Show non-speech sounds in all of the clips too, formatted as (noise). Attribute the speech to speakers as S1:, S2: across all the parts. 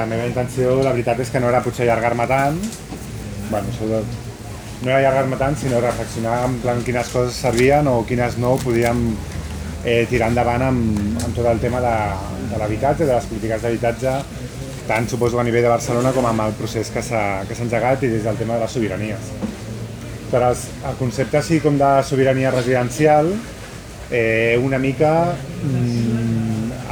S1: La meva intenció, la veritat és que no era potser allargar-me tant, bueno, de, no era allargar-me tant, sinó reflexionar en plan quines coses servien o quines no podíem eh, tirar endavant amb, amb tot el tema de, de l'habitatge, de les polítiques d'habitatge, tant suposo a nivell de Barcelona com amb el procés que s'ha engegat i des del tema de les sobiranies. Però el, concepte així com de sobirania residencial, eh, una mica mm,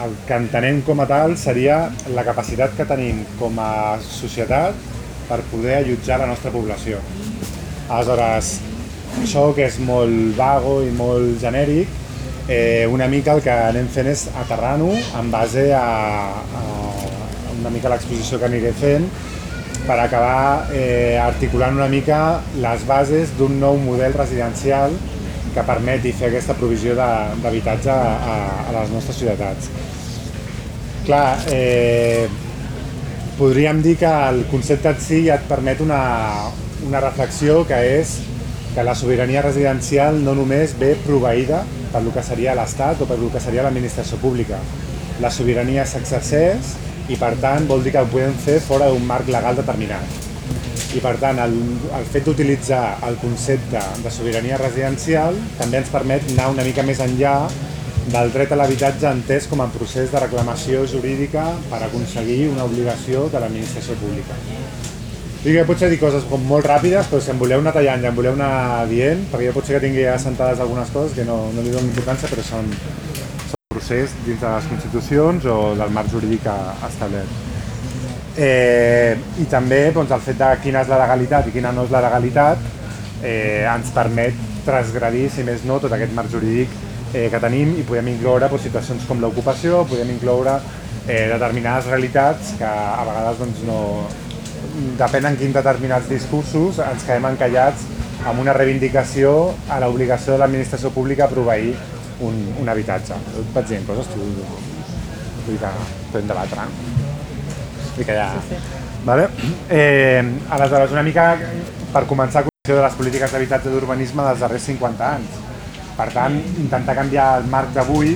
S1: el que entenem com a tal seria la capacitat que tenim com a societat per poder allotjar la nostra població. Aleshores, això que és molt vago i molt genèric, eh, una mica el que anem fent és aterrar-ho en base a, a una mica l'exposició que aniré fent per acabar eh, articulant una mica les bases d'un nou model residencial que permeti fer aquesta provisió d'habitatge a, a les nostres ciutats. Clar, eh, podríem dir que el concepte en si ja et permet una, una reflexió que és que la sobirania residencial no només ve proveïda per lo que seria l'Estat o per lo que seria l'administració pública. La sobirania s'exerceix i per tant vol dir que ho podem fer fora d'un marc legal determinat. I per tant el, el fet d'utilitzar el concepte de sobirania residencial també ens permet anar una mica més enllà del dret a l'habitatge entès com a procés de reclamació jurídica per aconseguir una obligació de l'administració pública. Dic que potser dir coses com molt ràpides, però si em voleu anar tallant i em voleu anar dient, perquè jo potser que tingui assentades algunes coses que no, no li dono importància, però són, procés dins de les constitucions o del marc jurídic establert. Eh, I també doncs, el fet de quina és la legalitat i quina no és la legalitat eh, ens permet transgredir, si més no, tot aquest marc jurídic eh, que tenim i podem incloure doncs, situacions com l'ocupació, podem incloure eh, determinades realitats que a vegades doncs, no, depèn en quins determinats discursos ens quedem encallats amb una reivindicació a l'obligació de l'administració pública a proveir un, un habitatge. Vaig dient coses, tu, vull que podem. I que ja... Sí, sí. Vale? Eh, aleshores, una mica per començar, qüestió de les polítiques d'habitatge d'urbanisme dels darrers 50 anys. Per tant, intentar canviar el marc d'avui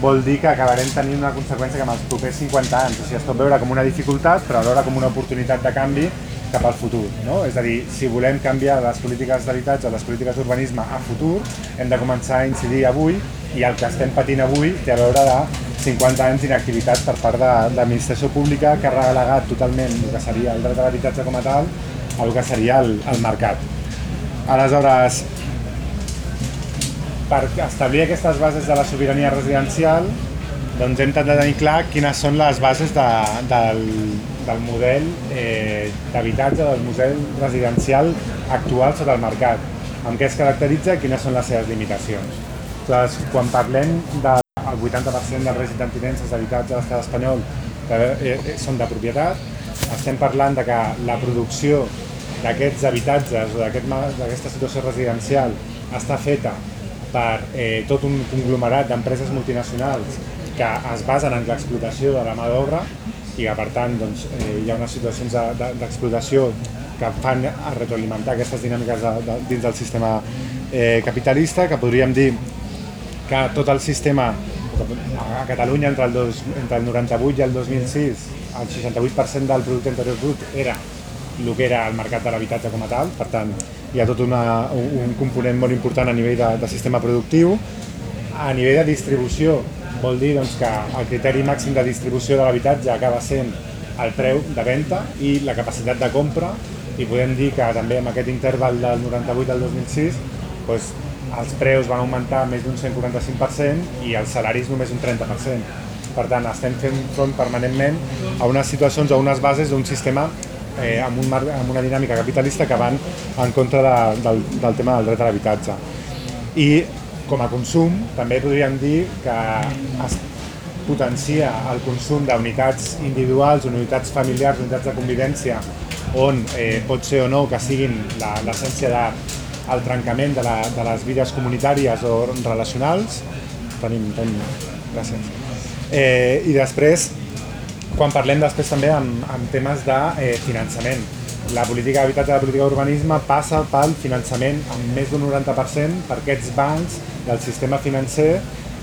S1: vol dir que acabarem tenint una conseqüència que en els propers 50 anys, o sigui, es pot veure com una dificultat, però alhora com una oportunitat de canvi cap al futur. No? És a dir, si volem canviar les polítiques d'habitatge, les polítiques d'urbanisme a futur, hem de començar a incidir avui i el que estem patint avui té a veure de 50 anys d'inactivitat per part de, l'administració pública que ha relegat totalment el que seria el dret a l'habitatge com a tal el que seria el, el mercat. Aleshores, per establir aquestes bases de la sobirania residencial doncs hem de tenir clar quines són les bases de, del, del model eh, d'habitatge, del model residencial actual sota el mercat, amb què es caracteritza i quines són les seves limitacions. Aleshores, quan parlem del 80% dels règim tinences d'habitatge de l'estat espanyol que eh, són de propietat, estem parlant de que la producció d'aquests habitatges o d'aquesta aquest, situació residencial està feta per eh, tot un conglomerat d'empreses multinacionals que es basen en l'explotació de la mà d'obra i que per tant doncs, eh, hi ha unes situacions d'explotació de, de, que fan a retroalimentar aquestes dinàmiques de, de, dins del sistema eh, capitalista que podríem dir que tot el sistema a Catalunya entre el, dos, entre el 98 i el 2006 el 68% del producte interior brut era el que era el mercat de l'habitatge com a tal, per tant hi ha tot una, un component molt important a nivell de, de sistema productiu. A nivell de distribució vol dir doncs, que el criteri màxim de distribució de l'habitatge acaba sent el preu de venda i la capacitat de compra i podem dir que també en aquest interval del 98 al 2006 doncs, els preus van augmentar més d'un 145% i els salaris només un 30%. Per tant, estem fent front permanentment a unes situacions, a unes bases d'un sistema eh, amb, un mar, amb una dinàmica capitalista que van en contra de, del, del tema del dret a l'habitatge. I com a consum també podríem dir que es potencia el consum d'unitats individuals, unitats familiars, unitats de convivència, on eh, pot ser o no que siguin l'essència de el trencament de, la, de les vides comunitàries o relacionals. Tenim, tenim, gràcies. Eh, I després, quan parlem després també amb, amb temes de eh, finançament, la política d'habitatge la política d'urbanisme passa pel finançament amb més d'un 90% per aquests bancs del sistema financer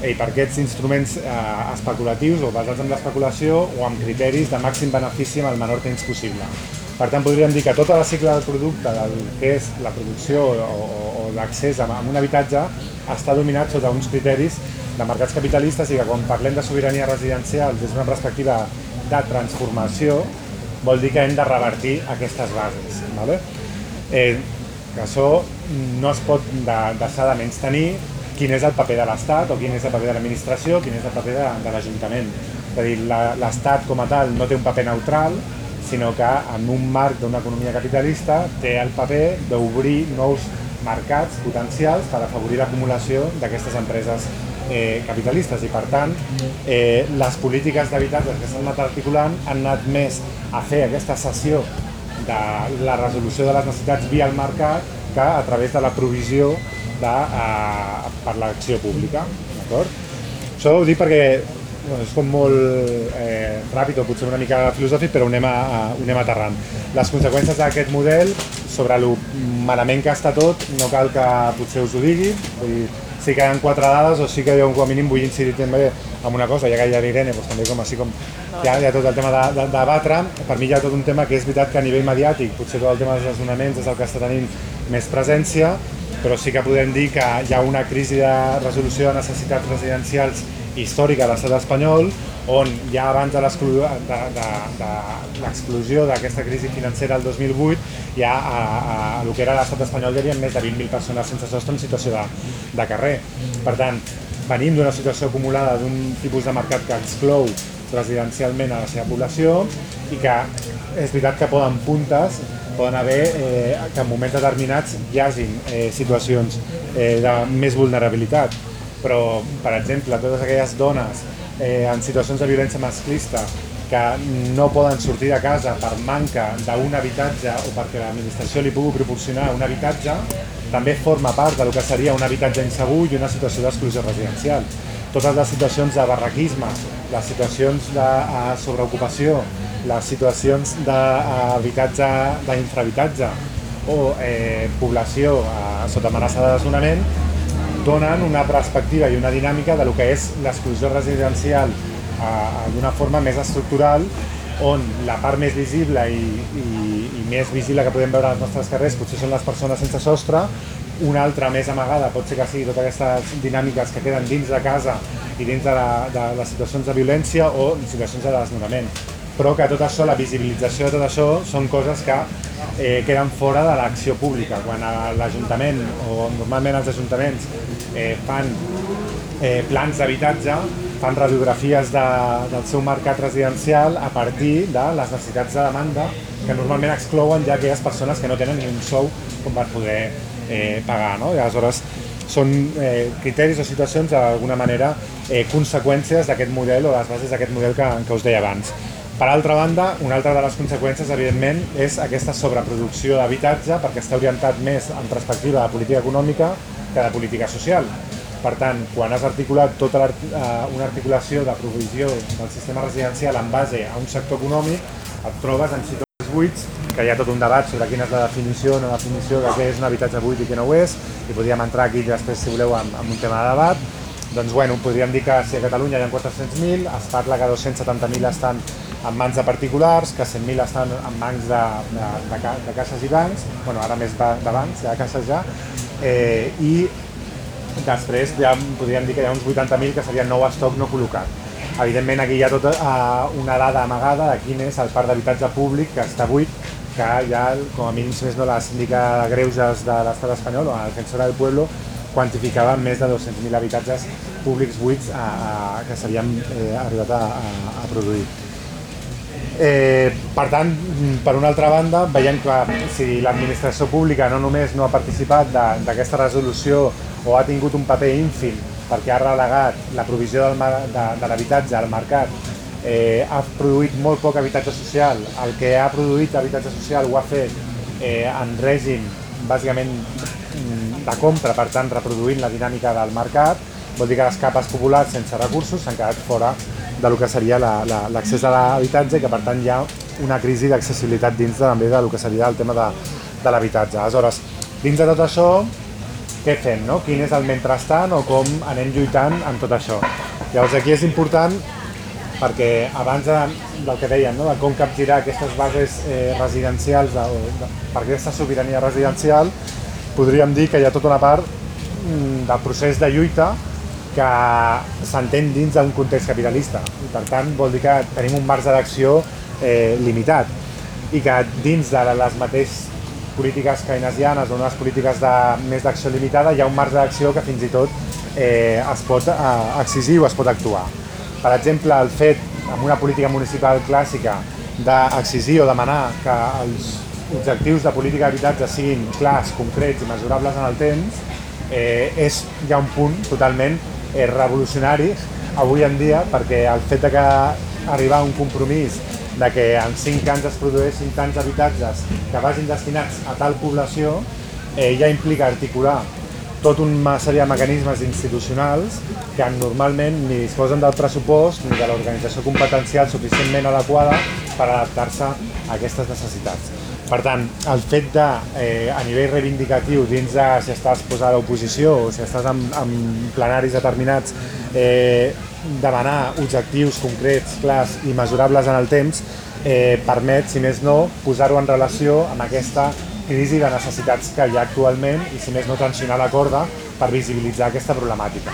S1: i per aquests instruments eh, especulatius o basats en l'especulació o amb criteris de màxim benefici en el menor temps possible. Per tant, podríem dir que tota la cicle del producte, del que és la producció o, o l'accés a un habitatge, està dominat sota uns criteris de mercats capitalistes i que quan parlem de sobirania residencial des d'una perspectiva de transformació, vol dir que hem de revertir aquestes bases. Vale? Eh, que això no es pot de, deixar de menys tenir quin és el paper de l'Estat o quin és el paper de l'administració, quin és el paper de, de l'Ajuntament. És a dir, l'Estat com a tal no té un paper neutral, sinó que en un marc d'una economia capitalista té el paper d'obrir nous mercats potencials per afavorir l'acumulació d'aquestes empreses eh, capitalistes i per tant eh, les polítiques d'habitatge que s'han anat articulant han anat més a fer aquesta cessió de la resolució de les necessitats via el mercat que a través de la provisió de, eh, per l'acció pública. Això ho dic perquè bueno, és com molt eh, ràpid o potser una mica filosòfic, però ho anem, a, ho anem aterrant. Les conseqüències d'aquest model, sobre el malament que està tot, no cal que potser us ho digui, vull dir, sí que hi ha quatre dades o sí que jo com a mínim vull incidir també en una cosa, ja que hi ha l'Irene, doncs també com així com hi ha, hi ha tot el tema de, de, de batre, per mi hi ha tot un tema que és veritat que a nivell mediàtic potser tot el tema dels desnonaments és el que està tenint més presència, però sí que podem dir que hi ha una crisi de resolució de necessitats residencials històrica a l'estat espanyol, on ja abans de l'explosió d'aquesta crisi financera el 2008, ja a, a, a el que era l'estat espanyol hi havia més de 20.000 persones sense sostre en situació de, de carrer. Per tant, venim d'una situació acumulada d'un tipus de mercat que exclou residencialment a la seva població i que és veritat que poden puntes, poden haver eh, que en moments determinats hi hagin eh, situacions eh, de més vulnerabilitat però, per exemple, totes aquelles dones eh, en situacions de violència masclista que no poden sortir de casa per manca d'un habitatge o perquè l'administració li pugui proporcionar un habitatge, també forma part del que seria un habitatge insegur i una situació d'exclusió residencial. Totes les situacions de barraquisme, les situacions de uh, sobreocupació, les situacions d'habitatge, d'infrahabitatge o eh, població uh, sota amenaça de desnonament donen una perspectiva i una dinàmica de lo que és l'exclusió residencial eh, d'una forma més estructural on la part més visible i, i, i més visible que podem veure als nostres carrers potser són les persones sense sostre, una altra més amagada pot ser que sigui totes aquestes dinàmiques que queden dins de casa i dins de, la, de les situacions de violència o situacions de desnonament però que tot això, la visibilització de tot això, són coses que eh, queden fora de l'acció pública. Quan l'Ajuntament, o normalment els ajuntaments, eh, fan eh, plans d'habitatge, fan radiografies de, del seu mercat residencial a partir de les necessitats de demanda que normalment exclouen ja aquelles persones que no tenen ni un sou com per poder eh, pagar. No? I aleshores són eh, criteris o situacions d'alguna manera eh, conseqüències d'aquest model o les bases d'aquest model que, que us deia abans. Per altra banda, una altra de les conseqüències, evidentment, és aquesta sobreproducció d'habitatge perquè està orientat més en perspectiva de política econòmica que de política social. Per tant, quan has articulat tota eh, una articulació de provisió del sistema residencial en base a un sector econòmic, et trobes en situacions buits, que hi ha tot un debat sobre quina és la definició o no definició de què és un habitatge buit i què no ho és, i podríem entrar aquí després, si voleu, en un tema de debat. Doncs, bueno, podríem dir que si a Catalunya hi ha 400.000, es parla que 270.000 estan en mans de particulars, que 100.000 estan en mans de, de, de, de caixes i bancs, bueno, ara més de, de bancs, ha caixes ja, eh, i després ja podríem dir que hi ha uns 80.000 que serien nou estoc no col·locat. Evidentment aquí hi ha tota uh, una dada amagada de quin és el parc d'habitatge públic que està buit, que ja, com a mínim, si més no, la síndica de greuges de l'estat espanyol o la defensora del pueblo quantificava més de 200.000 habitatges públics buits a, a, que s'havien eh, arribat a, a, a produir. Eh, per tant, per una altra banda, veiem que si l'administració pública no només no ha participat d'aquesta resolució o ha tingut un paper ínfim perquè ha relegat la provisió del, de, de l'habitatge al mercat, eh, ha produït molt poc habitatge social, el que ha produït habitatge social ho ha fet eh, en règim bàsicament de compra, per tant reproduint la dinàmica del mercat, vol dir que les capes populars sense recursos s'han quedat fora de lo que seria l'accés la, la, a l'habitatge i que per tant hi ha una crisi d'accessibilitat dins de, també del que seria el tema de, de l'habitatge. Aleshores, dins de tot això, què fem, no? quin és el mentrestant o com anem lluitant en tot això. Llavors aquí és important perquè abans de, del que dèiem, no? de com capgirar aquestes bases eh, residencials, de, de, per aquesta sobirania residencial, podríem dir que hi ha tota una part mm, del procés de lluita que s'entén dins d'un context capitalista. I per tant vol dir que tenim un marge d'acció eh, limitat i que dins de les mateixes polítiques keynesianes o unes polítiques de, més d'acció limitada hi ha un marge d'acció que fins i tot eh, es pot eh, exigir o es pot actuar. Per exemple, el fet, amb una política municipal clàssica, d'exigir o demanar que els objectius de política d'habitatge siguin clars, concrets i mesurables en el temps, eh, és ja un punt totalment eh, revolucionari avui en dia perquè el fet de que arribar a un compromís de que en 5 anys es produeixin tants habitatges que vagin destinats a tal població eh, ja implica articular tot una sèrie de mecanismes institucionals que normalment ni disposen del pressupost ni de l'organització competencial suficientment adequada per adaptar-se a aquestes necessitats. Per tant, el fet de, eh, a nivell reivindicatiu, dins de si estàs posat a l'oposició o si estàs en, en plenaris determinats, eh, demanar objectius concrets, clars i mesurables en el temps eh, permet, si més no, posar-ho en relació amb aquesta crisi de necessitats que hi ha actualment i, si més no, tensionar la corda per visibilitzar aquesta problemàtica.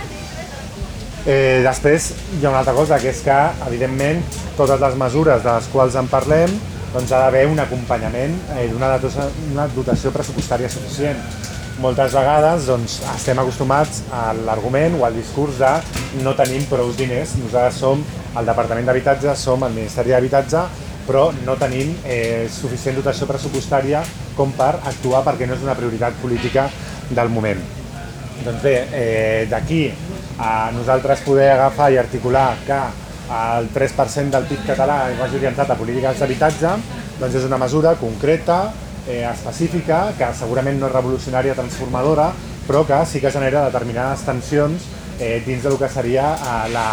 S1: Eh, després hi ha una altra cosa, que és que, evidentment, totes les mesures de les quals en parlem doncs ha d'haver un acompanyament eh, d'una dotació pressupostària suficient moltes vegades doncs, estem acostumats a l'argument o al discurs de no tenim prou diners. Nosaltres som el Departament d'Habitatge, som el Ministeri d'Habitatge, però no tenim eh, suficient dotació pressupostària com per actuar perquè no és una prioritat política del moment. Doncs bé, eh, d'aquí a nosaltres poder agafar i articular que el 3% del PIB català vagi orientat a polítiques d'habitatge, doncs és una mesura concreta, eh, específica, que segurament no és revolucionària, transformadora, però que sí que genera determinades tensions eh, dins del que seria eh, la,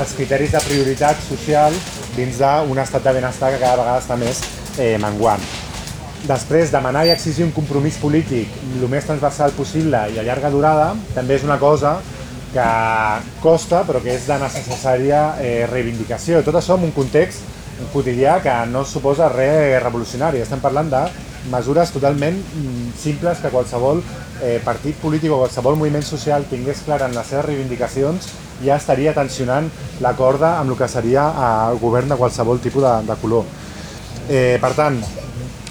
S1: els criteris de prioritat social dins d'un estat de benestar que cada vegada està més eh, menguant. Després, demanar i exigir un compromís polític el més transversal possible i a llarga durada també és una cosa que costa però que és de necessària eh, reivindicació. Tot això en un context quotidià que no suposa res revolucionari. Estem parlant de mesures totalment mm, simples que qualsevol eh, partit polític o qualsevol moviment social tingués clar en les seves reivindicacions ja estaria tensionant la corda amb el que seria el govern de qualsevol tipus de, de color. Eh, per tant,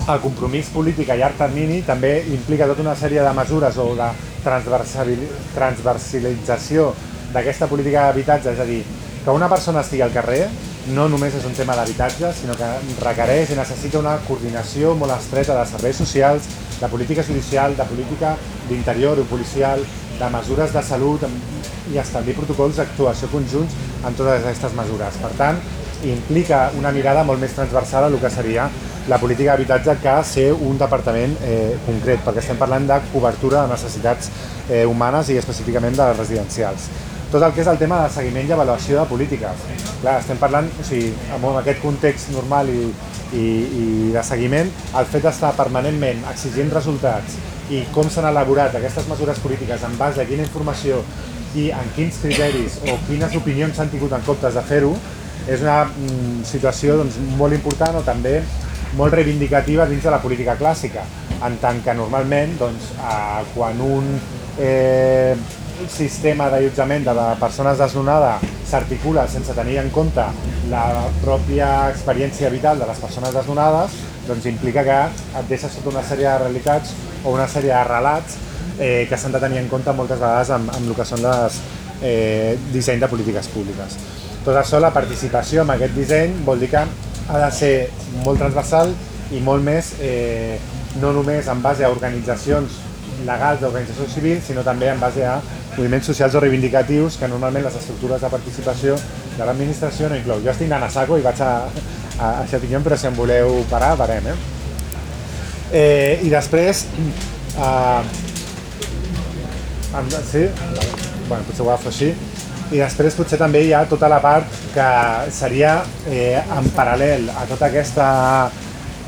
S1: el compromís polític a llarg termini també implica tota una sèrie de mesures o de transversalització d'aquesta política d'habitatge, és a dir, que una persona estigui al carrer no només és un tema d'habitatge, sinó que requereix i necessita una coordinació molt estreta de serveis socials, de política judicial, de política d'interior o policial, de mesures de salut i establir protocols d'actuació conjunts en totes aquestes mesures. Per tant, implica una mirada molt més transversal a el que seria la política d'habitatge que ser un departament eh, concret, perquè estem parlant de cobertura de necessitats eh, humanes i específicament de les residencials tot el que és el tema de seguiment i avaluació de polítiques. Clar, estem parlant, o sigui, en aquest context normal i, i, i de seguiment, el fet d'estar permanentment exigint resultats i com s'han elaborat aquestes mesures polítiques en base a quina informació i en quins criteris o quines opinions s'han tingut en comptes de fer-ho, és una mm, situació doncs, molt important o també molt reivindicativa dins de la política clàssica, en tant que normalment doncs, eh, quan un eh, sistema d'allotjament de persones desnonades s'articula sense tenir en compte la pròpia experiència vital de les persones desnonades, doncs implica que et deixa sota una sèrie de realitats o una sèrie de relats eh, que s'han de tenir en compte moltes vegades amb, amb el que són les eh, disseny de polítiques públiques. Tot això, la participació en aquest disseny vol dir que ha de ser molt transversal i molt més, eh, no només en base a organitzacions legals d'organització civil, sinó també en base a moviments socials o reivindicatius que normalment les estructures de participació de l'administració no inclou. Jo estic anant a saco i vaig a, a, a Xatinyón, però si em voleu parar, parem. Eh? Eh, I després... Eh, sí? Bueno, potser ho agafo així. I després potser també hi ha tota la part que seria eh, en paral·lel a tota aquesta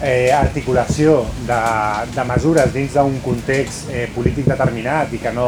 S1: eh, articulació de, de mesures dins d'un context eh, polític determinat i que no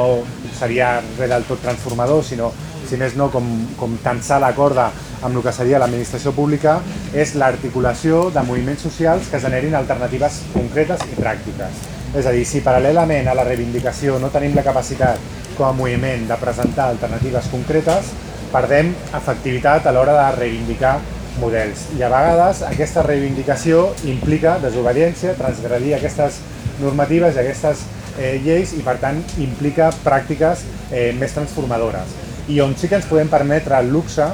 S1: seria res del tot transformador, sinó, si més no, com, com tensar la corda amb el que seria l'administració pública, és l'articulació de moviments socials que generin alternatives concretes i pràctiques. És a dir, si paral·lelament a la reivindicació no tenim la capacitat com a moviment de presentar alternatives concretes, perdem efectivitat a l'hora de reivindicar models. I a vegades aquesta reivindicació implica desobediència, transgredir aquestes normatives i aquestes eh, lleis i per tant implica pràctiques eh, més transformadores. I on sí que ens podem permetre el luxe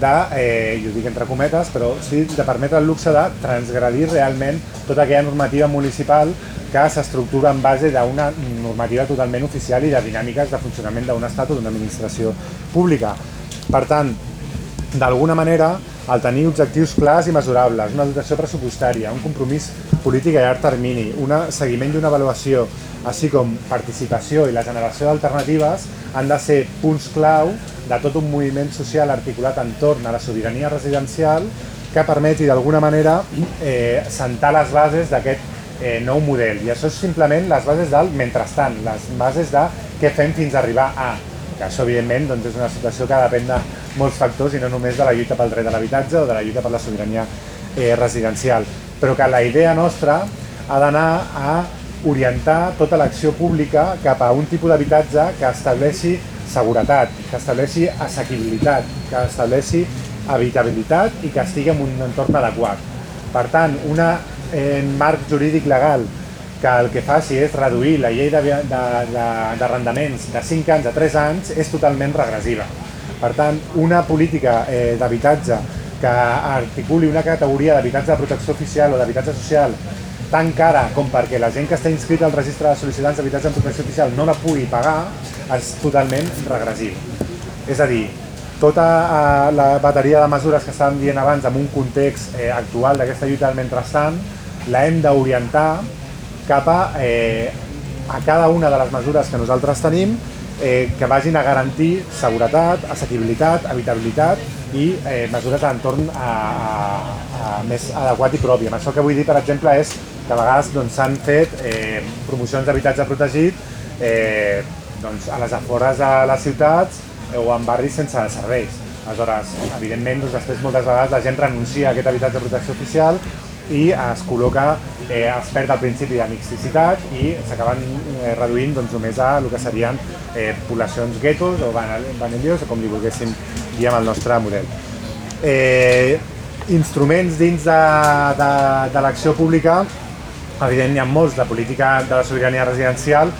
S1: de, eh, jo dic entre cometes, però sí de permetre el luxe de transgredir realment tota aquella normativa municipal que s'estructura en base d'una normativa totalment oficial i de dinàmiques de funcionament d'un estat o d'una administració pública. Per tant, d'alguna manera, el tenir objectius clars i mesurables, una dotació pressupostària, un compromís polític a llarg termini, un seguiment i una avaluació, així com participació i la generació d'alternatives han de ser punts clau de tot un moviment social articulat entorn a la sobirania residencial que permeti d'alguna manera eh, sentar les bases d'aquest eh, nou model. I això és simplement les bases del mentrestant, les bases de què fem fins a arribar a que això evidentment doncs, és una situació que depèn de molts factors i no només de la lluita pel dret a l'habitatge o de la lluita per la sobirania eh, residencial, però que la idea nostra ha d'anar a orientar tota l'acció pública cap a un tipus d'habitatge que estableixi seguretat, que estableixi assequibilitat, que estableixi habitabilitat i que estigui en un entorn adequat. Per tant, un eh, marc jurídic legal que el que faci és reduir la llei d'arrendaments de, de, de, de 5 anys a 3 anys és totalment regressiva. Per tant, una política eh, d'habitatge que articuli una categoria d'habitatge de protecció oficial o d'habitatge social tan cara com perquè la gent que està inscrita al registre de sol·licitants d'habitatge de protecció oficial no la pugui pagar és totalment regressiu. És a dir, tota eh, la bateria de mesures que estàvem dient abans en un context eh, actual d'aquesta lluita del mentrestant la hem d'orientar cap a, eh, a cada una de les mesures que nosaltres tenim eh, que vagin a garantir seguretat, assequibilitat, habitabilitat i eh, mesures d'entorn a, a, a més adequat i propi. Amb això que vull dir, per exemple, és que a vegades doncs, s'han doncs, fet eh, promocions d'habitatge protegit eh, doncs, a les afores de les ciutats o en barris sense serveis. Aleshores, evidentment, doncs, després moltes vegades la gent renuncia a aquest habitatge de protecció oficial i es col·loca, eh, es perd el principi de mixticitat i s'acaben eh, reduint doncs, només a el que serien eh, poblacions guetos o vanellios, o com li volguéssim dir amb el nostre model. Eh, instruments dins de, de, de l'acció pública, evident hi ha molts, la política de la sobirania residencial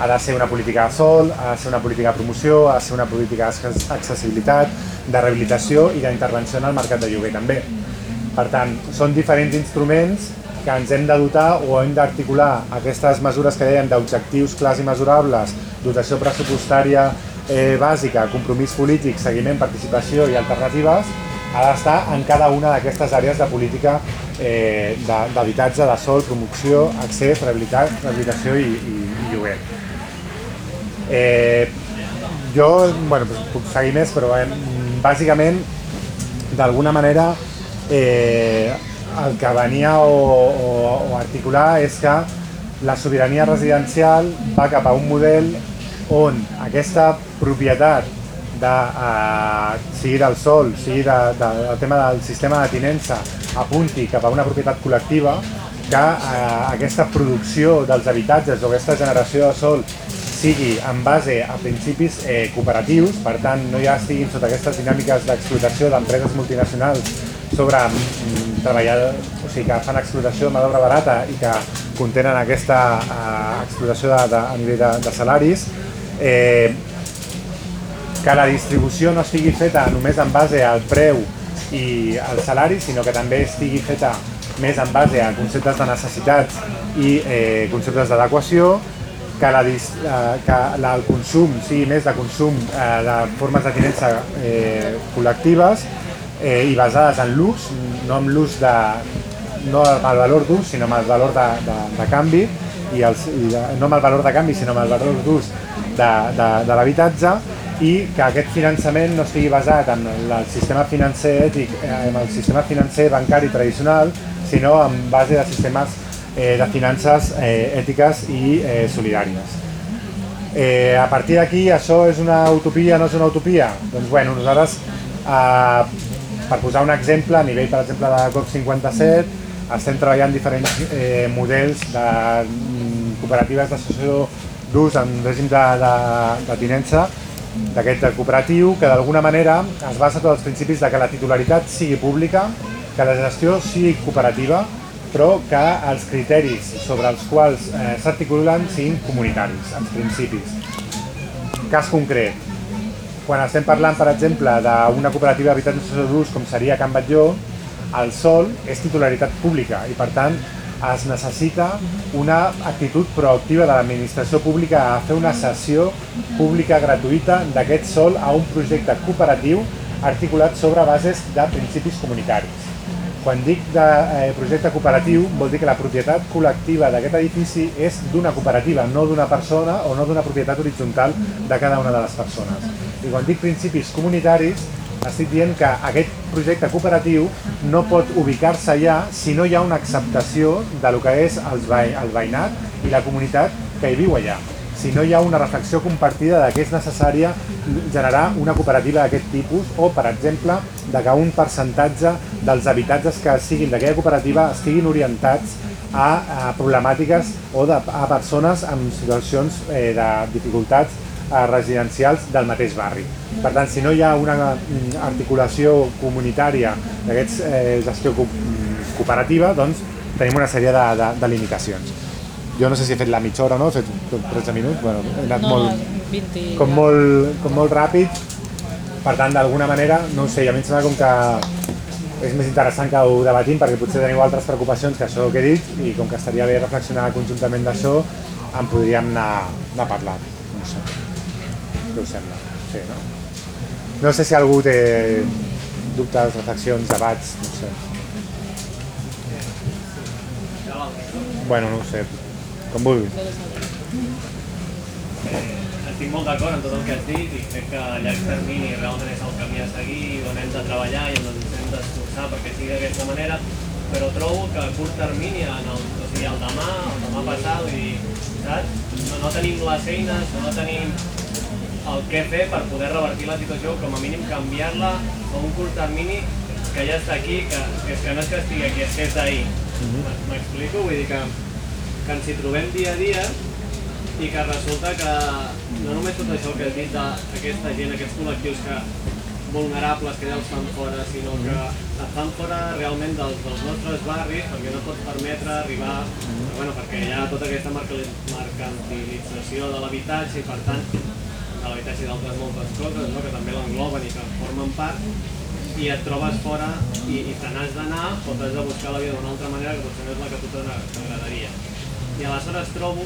S1: ha de ser una política de sol, ha de ser una política de promoció, ha de ser una política d'accessibilitat, de rehabilitació i d'intervenció en el mercat de lloguer també per tant, són diferents instruments que ens hem de dotar o hem d'articular aquestes mesures que dèiem d'objectius clars i mesurables, dotació pressupostària eh, bàsica, compromís polític, seguiment, participació i alternatives, ha d'estar en cada una d'aquestes àrees de política eh, d'habitatge, de, de sol, promoció, accés, rehabilitació i, i, i lloguer. Eh, jo bueno, puc seguir més, però eh, bàsicament, d'alguna manera, eh, el que venia o, o, o articular és que la sobirania residencial va cap a un model on aquesta propietat de, eh, sigui del sol, sigui de, de, del tema del sistema de tinença, apunti cap a una propietat col·lectiva, que eh, aquesta producció dels habitatges o aquesta generació de sol sigui en base a principis eh, cooperatius, per tant no ja estiguin sota aquestes dinàmiques d'explotació d'empreses multinacionals sobre treballar, o sigui, que fan explotació de mà d'obra barata i que contenen aquesta eh, explotació de, de, a nivell de, de salaris, eh, que la distribució no estigui feta només en base al preu i al salari, sinó que també estigui feta més en base a conceptes de necessitats i eh, conceptes d'adequació, que, la, eh, que la, el consum sigui més de consum eh, de formes de tinença eh, col·lectives eh, i basades en l'ús, no amb l'ús de, no amb el valor d'ús, sinó amb el valor de, de, de canvi, i, els, i de, no amb el valor de canvi, sinó amb el valor d'ús de, de, de l'habitatge, i que aquest finançament no estigui basat en el sistema financer ètic, eh, en el sistema financer bancari tradicional, sinó en base de sistemes eh, de finances eh, ètiques i eh, solidàries. Eh, a partir d'aquí, això és una utopia, no és una utopia? Doncs bueno, nosaltres, eh, per posar un exemple, a nivell, per exemple, de COP57, estem treballant diferents eh, models de mm, cooperatives d'associació d'ús en règim de, de, de tinença d'aquest cooperatiu que d'alguna manera es basa tots els principis de que la titularitat sigui pública, que la gestió sigui cooperativa, però que els criteris sobre els quals eh, s'articulen siguin comunitaris, els principis. Cas concret, quan estem parlant, per exemple, d'una cooperativa d'habitatge d'ús com seria Can Batlló, el sol és titularitat pública i, per tant, es necessita una actitud proactiva de l'administració pública a fer una sessió pública gratuïta d'aquest sol a un projecte cooperatiu articulat sobre bases de principis comunitaris. Quan dic de eh, projecte cooperatiu, vol dir que la propietat col·lectiva d'aquest edifici és d'una cooperativa, no d'una persona o no d'una propietat horitzontal de cada una de les persones. I quan dic principis comunitaris, estic dient que aquest projecte cooperatiu no pot ubicar-se allà si no hi ha una acceptació de lo que és el veïnat i la comunitat que hi viu allà. Si no hi ha una reflexió compartida de que és necessària generar una cooperativa d'aquest tipus o, per exemple, de que un percentatge dels habitatges que siguin d'aquella cooperativa estiguin orientats a, a problemàtiques o de, a persones amb situacions eh, de dificultats residencials del mateix barri. Per tant, si no hi ha una mm, articulació comunitària d'aquesta eh, gestió mm, cooperativa, doncs tenim una sèrie de, de, de limitacions jo no sé si he fet la mitja hora o no, he fet 13 minuts, bueno, he anat
S2: No,
S1: molt,
S2: 20...
S1: com, molt, com molt ràpid, per tant, d'alguna manera, no ho sé, a mi em sembla com que és més interessant que ho debatim perquè potser teniu altres preocupacions que això que he dit i com que estaria bé reflexionar conjuntament d'això, en podríem anar, anar parlant. No sé. Us sembla? Sí, no? No sé si algú té dubtes, reflexions, debats, no sé. Bueno, no ho sé, com vulgui.
S3: Estic molt d'acord amb tot el que has dit i crec que a llarg termini realment és el camí a seguir i on hem de treballar i on ens hem d'esforçar perquè sigui d'aquesta manera, però trobo que a curt termini, en el, o sigui, el demà, el demà passat, vull dir, saps? No, no tenim les eines, no tenim el què fer per poder revertir la situació, com a mínim canviar-la a un curt termini que ja està aquí, que, que, que no és que estigui aquí, és que és d'ahir. M'explico? Vull dir que, que ens hi trobem dia a dia i que resulta que no només tot això que has dit d'aquesta gent, aquests col·lectius que vulnerables que ja els fan fora, sinó que et fan fora realment dels, dels nostres barris perquè no pots permetre arribar, però, bueno, perquè hi ha tota aquesta mercantilització de l'habitatge i per tant de l'habitatge i d'altres moltes coses no? que també l'engloben i que en formen part i et trobes fora i, i te n'has d'anar o t'has de buscar la vida d'una altra manera que potser no és la que a tu t'agra- t'agradaria. I aleshores trobo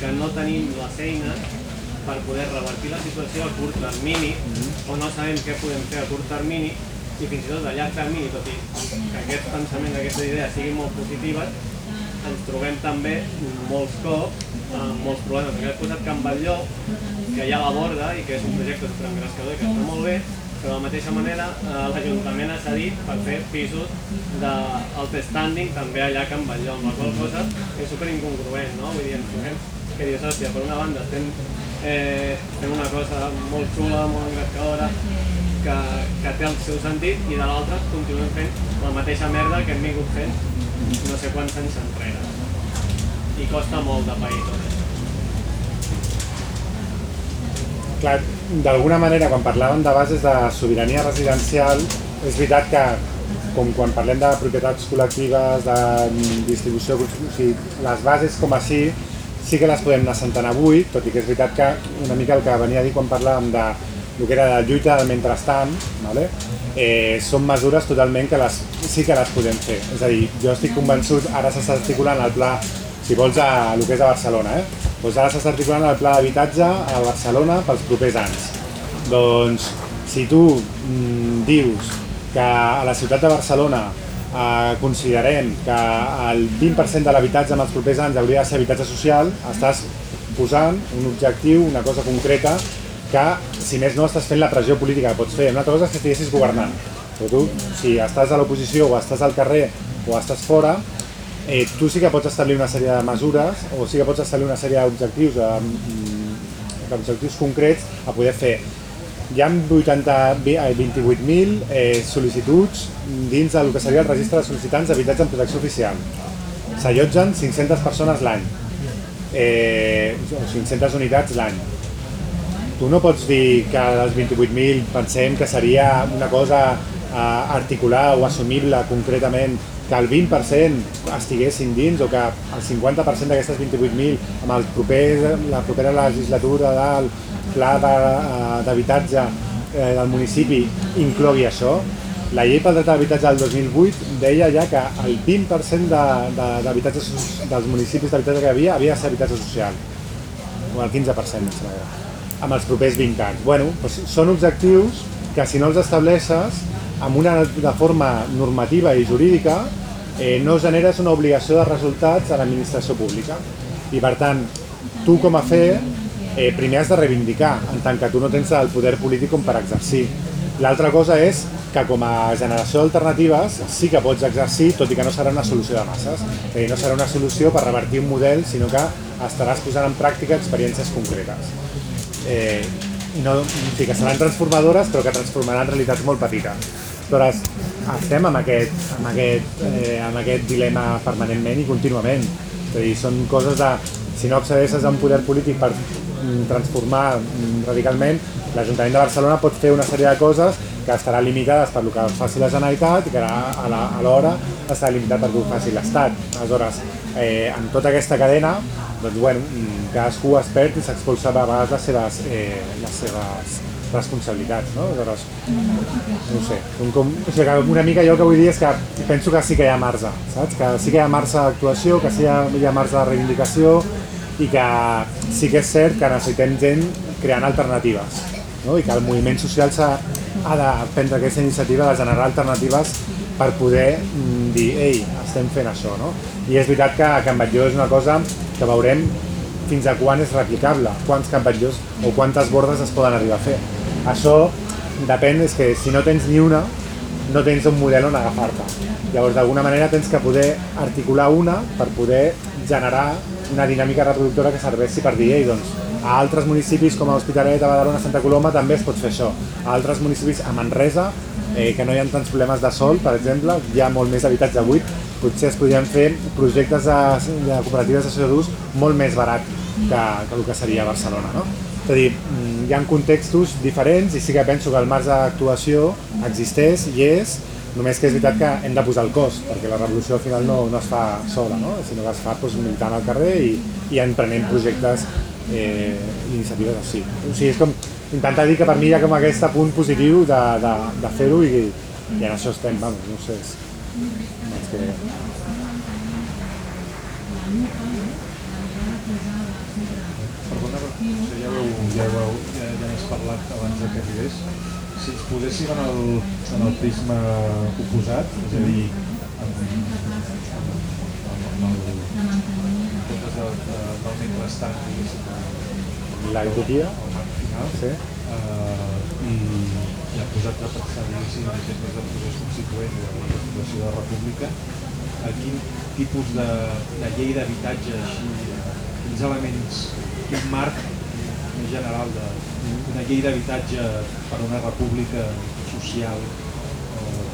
S3: que no tenim les eines per poder revertir la situació a curt termini o no sabem què podem fer a curt termini i fins i tot a llarg termini, tot i que aquest pensament, aquestes idees siguin molt positives, ens trobem també molts cops amb molts problemes. Aquest posat Can Batlló, que hi ha a la borda i que és un projecte superengrescador i que està molt bé, però de la mateixa manera eh, l'Ajuntament ha cedit per fer pisos d'alt standing també allà a Can Batlló, amb la qual cosa és superincongruent, no? Vull dir, ens trobem que dius, hòstia, per una banda estem eh, fent una cosa molt xula, molt engrescadora, que, que té el seu sentit, i de l'altra continuem fent la mateixa merda que hem vingut fent no sé quants anys enrere. I costa molt de pair tot.
S1: Clar, d'alguna manera, quan parlàvem de bases de sobirania residencial, és veritat que, com quan parlem de propietats col·lectives, de distribució, o sigui, les bases com així, sí que les podem anar sentant avui, tot i que és veritat que una mica el que venia a dir quan parlàvem de el que era de lluita del mentrestant, vale? eh, són mesures totalment que les, sí que les podem fer. És a dir, jo estic convençut, ara s'està articulant el pla, si vols, a el que és a Barcelona, eh? doncs ara s'està articulant el pla d'habitatge a Barcelona pels propers anys. Doncs, si tu mm, dius que a la ciutat de Barcelona eh, considerem que el 20% de l'habitatge en els propers anys hauria de ser habitatge social, estàs posant un objectiu, una cosa concreta, que si més no estàs fent la pressió política que pots fer. Una altra cosa és que estiguessis governant, però tu, si estàs a l'oposició o estàs al carrer o estàs fora, eh, tu sí que pots establir una sèrie de mesures o sí que pots establir una sèrie d'objectius eh, d'objectius concrets a poder fer. Hi ha 80 vi- eh, 28.000 eh, sol·licituds dins del que seria el registre de sol·licitants d'habitatge en protecció oficial. S'allotgen 500 persones l'any, eh, o 500 unitats l'any. Tu no pots dir que dels 28.000 pensem que seria una cosa eh, articular o assumible concretament que el 20% estiguessin dins o que el 50% d'aquestes 28.000 amb el proper, la propera legislatura del pla de- eh, d'habitatge eh, del municipi inclogui això. La llei pel dret a l'habitatge del 2008 deia ja que el 20% de- de- dels municipis d'habitatge que hi havia havia de ser habitatge social o el 15% em sembla amb els propers 20 anys. Bueno, doncs són objectius que si no els estableixes amb una de forma normativa i jurídica eh, no generes una obligació de resultats a l'administració pública. I per tant, tu com a fer, eh, primer has de reivindicar, en tant que tu no tens el poder polític com per exercir. L'altra cosa és que com a generació d'alternatives sí que pots exercir, tot i que no serà una solució de masses. És dir, no serà una solució per revertir un model, sinó que estaràs posant en pràctica experiències concretes. Eh, no, sigui, que seran transformadores, però que transformaran realitats molt petites. Però es- estem amb aquest, amb, aquest, eh, amb aquest dilema permanentment i contínuament. És dir, són coses de... Si no accedeixes a un poder polític per mm, transformar mm, radicalment, l'Ajuntament de Barcelona pot fer una sèrie de coses que estaran limitades per lo que faci la Generalitat i que alhora estarà limitat per lo que faci l'Estat. Aleshores, eh, en tota aquesta cadena, doncs, bueno, mm, cadascú es perd i s'expulsa a vegades les seves, eh, les seves responsabilitats, no? Aleshores, no ho sé, un, com, o sigui, una mica jo el que vull dir és que penso que sí que hi ha marge, saps? Que sí que hi ha marge d'actuació, que sí que hi ha marge de reivindicació i que sí que és cert que necessitem gent creant alternatives no? i que el moviment social s'ha ha de prendre aquesta iniciativa de generar alternatives per poder mm, dir, ei, estem fent això, no? I és veritat que Can Batlló és una cosa que veurem fins a quan és replicable, quants Can Batllós o quantes bordes es poden arribar a fer. Això depèn, és que si no tens ni una, no tens un model on agafar-te. Llavors, d'alguna manera tens que poder articular una per poder generar una dinàmica reproductora que serveixi per dir, ei, doncs, a altres municipis com a Hospitalet, a Badalona, Santa Coloma també es pot fer això. A altres municipis, a Manresa, eh, que no hi ha tants problemes de sol, per exemple, hi ha molt més habitatge buit, potser es podrien fer projectes de, de cooperatives de sociedad d'ús molt més barat que, que el que seria a Barcelona. No? És a dir, mm, hi ha contextos diferents i sí que penso que el marge d'actuació existeix i és, només que és veritat que hem de posar el cos, perquè la revolució al final no, no es fa sola, no? sinó que es fa doncs, militant al carrer i, i emprenent projectes eh, iniciatives així. O sigui, és com intentar dir que per mi hi ha com aquest punt positiu de, de, de fer-ho i, i en això estem, vamos, no sé. És, és que...
S2: Però ja ho, ja ho, ja, ja n'has parlat abans de que arribés. Si ens poséssim en el, en el prisma oposat, és a dir, en, en, en el, totes del, del mentrestant, diguéssim,
S1: La utopia,
S2: al marc final,
S1: sí.
S2: eh, i, i ha posat a pensar, diguéssim, en termes de procés constituent de situació de república, a quin tipus de, de llei d'habitatge quins elements, quin marc més general de una llei d'habitatge per a una república social eh,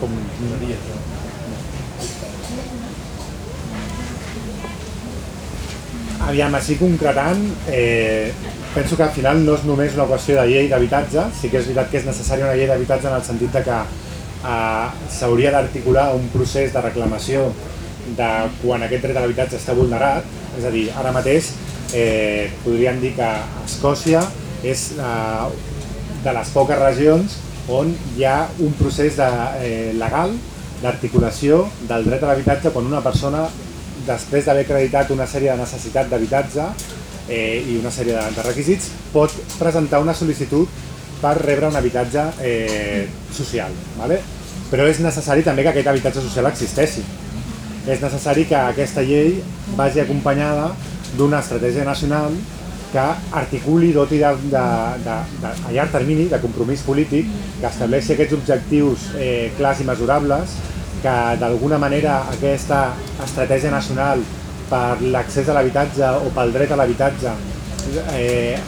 S1: Com,
S2: posaria això?
S1: Aviam, així concretant, eh, penso que al final no és només una qüestió de llei d'habitatge, sí que és veritat que és necessària una llei d'habitatge en el sentit de que eh, s'hauria d'articular un procés de reclamació de quan aquest dret a l'habitatge està vulnerat, és a dir, ara mateix eh, podríem dir que Escòcia és eh, de les poques regions on hi ha un procés de, eh, legal d'articulació del dret a l'habitatge quan una persona després d'haver acreditat una sèrie de necessitats d'habitatge eh, i una sèrie de, de requisits, pot presentar una sol·licitud per rebre un habitatge eh, social. ¿vale? Però és necessari també que aquest habitatge social existeixi. És necessari que aquesta llei vagi acompanyada d'una estratègia nacional que articuli, doti de, de, de, de, a llarg termini, de compromís polític, que estableixi aquests objectius eh, clars i mesurables, que d'alguna manera aquesta estratègia nacional per l'accés a l'habitatge o pel dret a l'habitatge eh,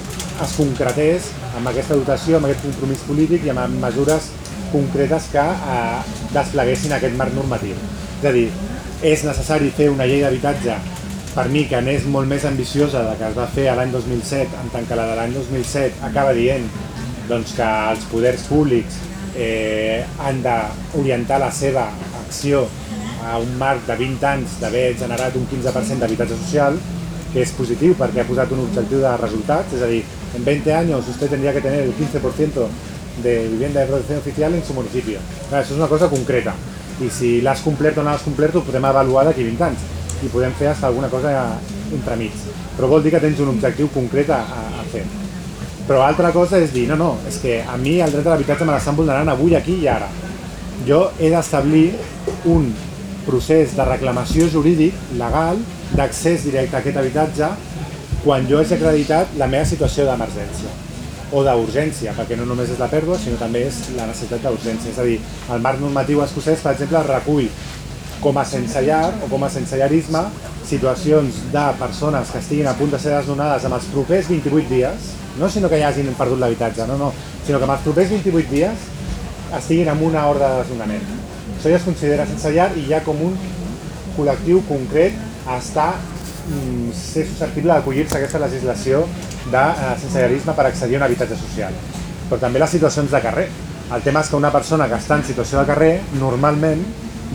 S1: es concretés amb aquesta dotació, amb aquest compromís polític i amb mesures concretes que eh, despleguessin aquest marc normatiu. És a dir, és necessari fer una llei d'habitatge. Per mi que n'és molt més ambiciosa de que es va fer l'any 2007, en tant que la de l'any 2007 acaba dient doncs, que els poders públics eh, han d'orientar la seva acció a un marc de 20 anys d'haver generat un 15% d'habitatge social, que és positiu perquè ha posat un objectiu de resultats, és a dir, en 20 anys usted tendría que tener el 15% de vivienda de protección oficial en su municipio. Això és una cosa concreta i si l'has complert o no l'has complert ho podem avaluar d'aquí 20 anys i podem fer hasta alguna cosa entremig. Però vol dir que tens un objectiu concret a, a fer. Però altra cosa és dir, no, no, és que a mi el dret a l'habitatge me l'estan vulnerant avui, aquí i ara. Jo he d'establir un procés de reclamació jurídic, legal, d'accés directe a aquest habitatge quan jo hagi acreditat la meva situació d'emergència o d'urgència, perquè no només és la pèrdua, sinó també és la necessitat d'urgència. És a dir, el marc normatiu escocès, per exemple, recull com a sense llar o com a sense llarisme situacions de persones que estiguin a punt de ser desnonades amb els propers 28 dies, no sinó que ja hagin perdut l'habitatge, no, no, sinó que amb els propers 28 dies estiguin amb una ordre de desnonament. Això ja es considera sense llar i ja com un col·lectiu concret mm, ser susceptible d'acollir-se a aquesta legislació de eh, sensellarisme per accedir a un habitatge social. Però també les situacions de carrer. El tema és que una persona que està en situació de carrer normalment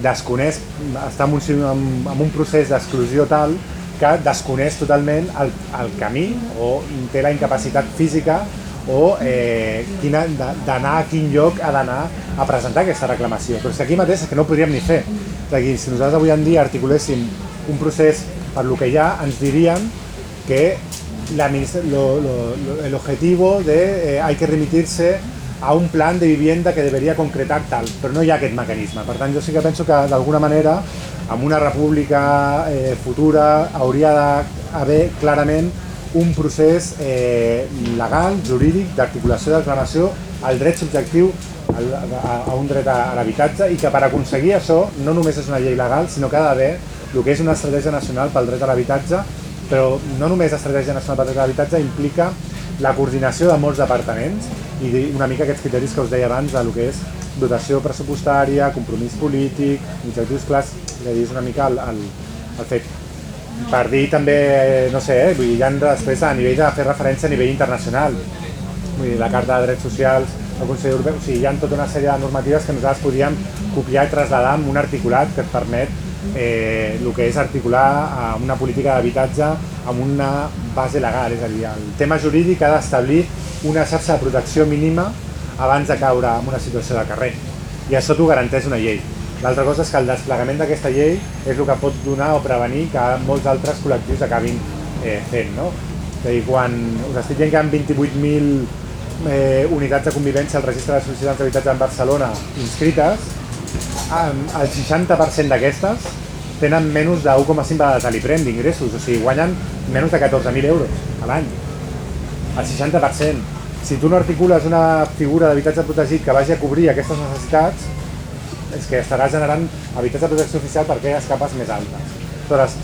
S1: desconeix, està en un, en un procés d'exclusió tal que desconeix totalment el, el camí o té la incapacitat física o eh, d'anar a quin lloc ha d'anar a presentar aquesta reclamació. Però si aquí mateix és que no ho podríem ni fer. Aquí, si nosaltres avui en dia articuléssim un procés per lo que ha, ens dirien que la, lo, lo, lo, el objetivo de eh, hay que remitirse a un plan de vivienda que deberia concretar tal, però no hi ha aquest mecanisme. Per tant, jo sí que penso que d'alguna manera, amb una república eh, futura, hauria d'haver clarament un procés eh, legal, jurídic, d'articulació, declaració al dret subjectiu a, a, a un dret a, a l'habitatge i que per aconseguir això no només és una llei legal, sinó que ha d'haver el que és una estratègia nacional pel dret a l'habitatge, però no només estratègia nacional pel dret a l'habitatge implica la coordinació de molts departaments i una mica aquests criteris que us deia abans de lo que és dotació pressupostària, compromís polític, objectius clars, és una mica el, el, el fet. Per dir també, no sé, eh, vull dir, ha després a nivell de fer referència a nivell internacional, vull dir, la Carta de Drets Socials, el Consell Europeu, o sigui, hi ha tota una sèrie de normatives que nosaltres podríem copiar i traslladar en un articulat que et permet eh, el que és articular una política d'habitatge amb una base legal, és a dir, el tema jurídic ha d'establir una xarxa de protecció mínima abans de caure en una situació de carrer. I això t'ho garanteix una llei. L'altra cosa és que el desplegament d'aquesta llei és el que pot donar o prevenir que molts altres col·lectius acabin eh, fent. No? És a dir, quan us estic dient que hi ha 28.000 eh, unitats de convivència al registre de sol·licitants d'habitatge en Barcelona inscrites, el 60% d'aquestes tenen menys de 1,5 de l'IPREM d'ingressos, o sigui, guanyen menys de 14.000 euros a l'any. El 60% si tu no articules una figura d'habitatge protegit que vagi a cobrir aquestes necessitats, és que estaràs generant habitatge de protecció oficial per aquelles capes més altes. Aleshores,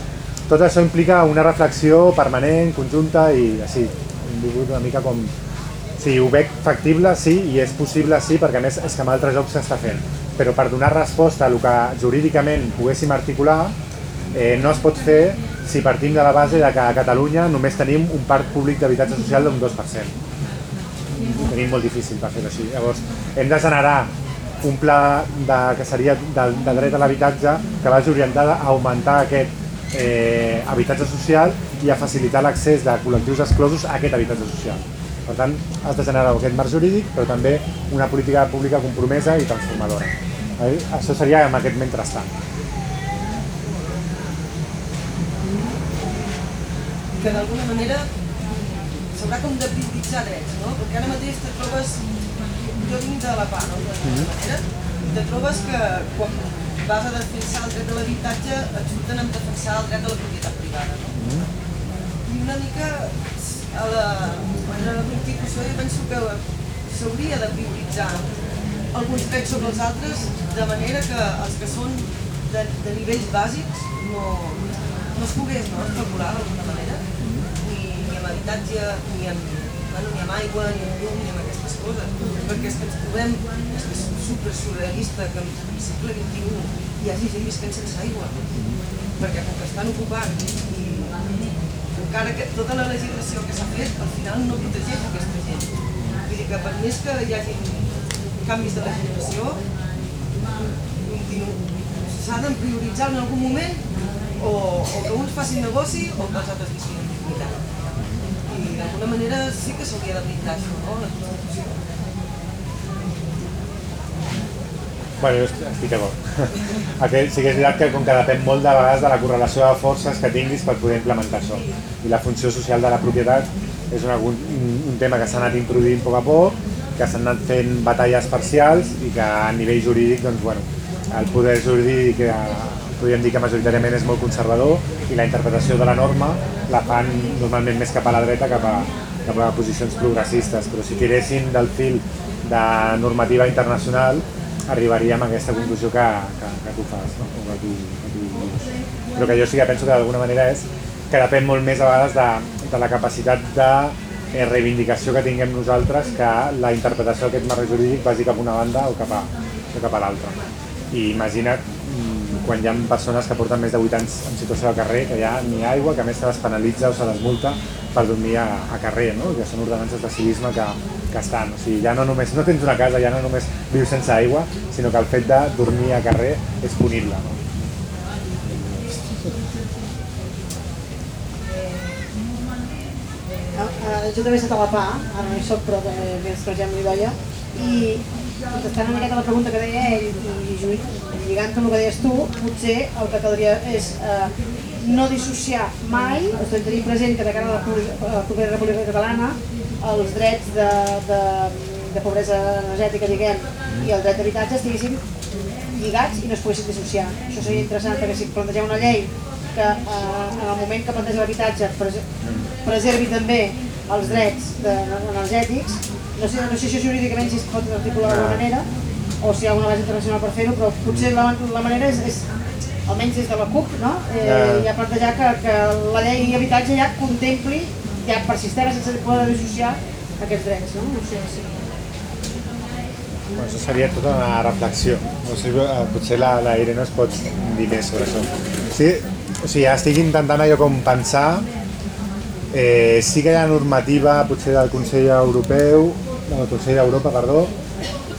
S1: tot això implica una reflexió permanent, conjunta i així, hem vingut una mica com... Sí, ho veig factible, sí, i és possible, sí, perquè a més és que en altres jocs s'està fent. Però per donar resposta a el que jurídicament poguéssim articular, eh, no es pot fer si partim de la base de que a Catalunya només tenim un parc públic d'habitatge social d'un 2% ho tenim molt difícil per fer així. Llavors, hem de generar un pla de, que seria de, de dret a l'habitatge que vagi orientada a augmentar aquest eh, habitatge social i a facilitar l'accés de col·lectius exclosos a aquest habitatge social. Per tant, has de generar aquest marc jurídic, però també una política pública compromesa i transformadora. Eh? Això seria amb aquest mentrestant.
S4: Que d'alguna manera s'haurà com de prioritzar drets, no? Perquè ara mateix te trobes, jo vinc de la part, no? De manera, te trobes que quan vas a defensar el dret a l'habitatge et surten amb defensar el dret a la propietat privada, no? I una mica a la, a la Constitució jo penso que s'hauria de prioritzar alguns drets sobre els altres de manera que els que són de, de nivells bàsics no, no es pogués no, especular d'alguna manera ni, ni amb habitatge ni amb, bueno, ni amb aigua, ni amb llum, ni amb aquestes coses perquè és que ens trobem és que és super surrealista que en segle XXI hi hagi gent visquent sense aigua perquè com que estan ocupant i encara que tota la legislació que s'ha fet al final no protegeix aquesta gent vull dir que per més que hi hagi canvis de legislació. S'ha de prioritzar en algun moment o, o que uns facin negoci o que els altres visquin en dignitat i d'alguna manera sí que s'hauria de blindar això, no? la Constitució
S1: Bueno, jo est- estic d'acord. (laughs) Aquest sí que és veritat que com que depèn molt de vegades de la correlació de forces que tinguis per poder implementar això. I la funció social de la propietat és un, un tema que s'ha anat introduint a poc a poc, que s'han anat fent batalles parcials i que a nivell jurídic, doncs, bueno, el poder jurídic eh, podríem dir que majoritàriament és molt conservador i la interpretació de la norma la fan normalment més cap a la dreta, cap a, cap a posicions progressistes, però si tiressin del fil de normativa internacional arribaríem a aquesta conclusió que, que, que tu fas, no? que tu, que tu dius. Però que jo sí que penso que d'alguna manera és que depèn molt més a vegades de, de la capacitat de eh, reivindicació que tinguem nosaltres que la interpretació d'aquest marc jurídic vagi cap a una banda o cap a, o cap a l'altra. I imagina't mm, quan hi ha persones que porten més de 8 anys en situació de carrer, que ha ni aigua, que a més se les penalitza o se les multa per dormir a, a carrer, no? que són ordenances de civisme que, que estan. O sigui, ja no només no tens una casa, ja no només vius sense aigua, sinó que el fet de dormir a carrer és punible. No?
S5: Jo també estat a la PA, ara no hi soc però també ens tragem l'Idoia, i contestant una miqueta la pregunta que deia ell, i ju- lligant amb el que deies tu, potser el que caldria és eh, no dissociar mai, o sigui, tenir present que de cara a la propera República Catalana els drets de, de, de pobresa energètica, diguem, i el dret d'habitatge estiguessin lligats i no es poguessin dissociar. Això seria interessant perquè si plantegem una llei que eh, en el moment que planteja l'habitatge pres preservi també els drets de, energètics, no sé, no sé si això jurídicament si es pot articular d'alguna manera o si hi ha alguna base internacional per fer-ho, però potser la, la manera és, és almenys des de la CUP, no? Eh,
S1: Ja.
S5: ja plantejar que, que la llei d'habitatge ja contempli, ja per sistema sense poder dissociar aquests drets, no? No sé si...
S1: Bueno, això seria tota una reflexió. O sigui, eh, potser la, la Irene es pot dir més sobre això. Sí, o sigui, estic intentant allò com pensar eh, sí que hi ha normativa potser del Consell Europeu, del Consell d'Europa, perdó,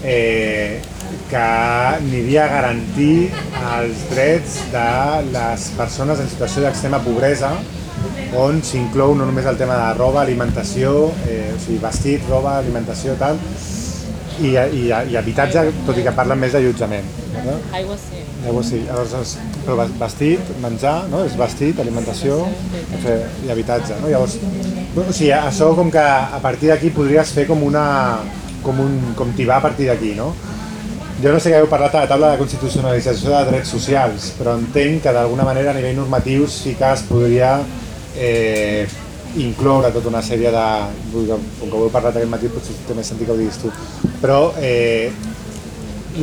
S1: eh, que aniria a garantir els drets de les persones en situació d'extrema pobresa on s'inclou no només el tema de roba, alimentació, eh, o sigui, vestit, roba, alimentació, tal, i, i, i habitatge, tot i que parlen més d'allotjament. No?
S6: Aigua sí.
S1: Llavors sí, és, però ves- vestit, menjar, no? és vestit, alimentació o sigui, i habitatge. No? Llavors, o sigui, això com que a partir d'aquí podries fer com una com, un, com tibar a partir d'aquí, no? Jo no sé que heu parlat a la taula de constitucionalització de drets socials, però entenc que d'alguna manera a nivell normatiu sí que es podria eh, incloure tota una sèrie de... Com que ho heu parlat aquest matí potser té més sentit que ho diguis tu. Però eh,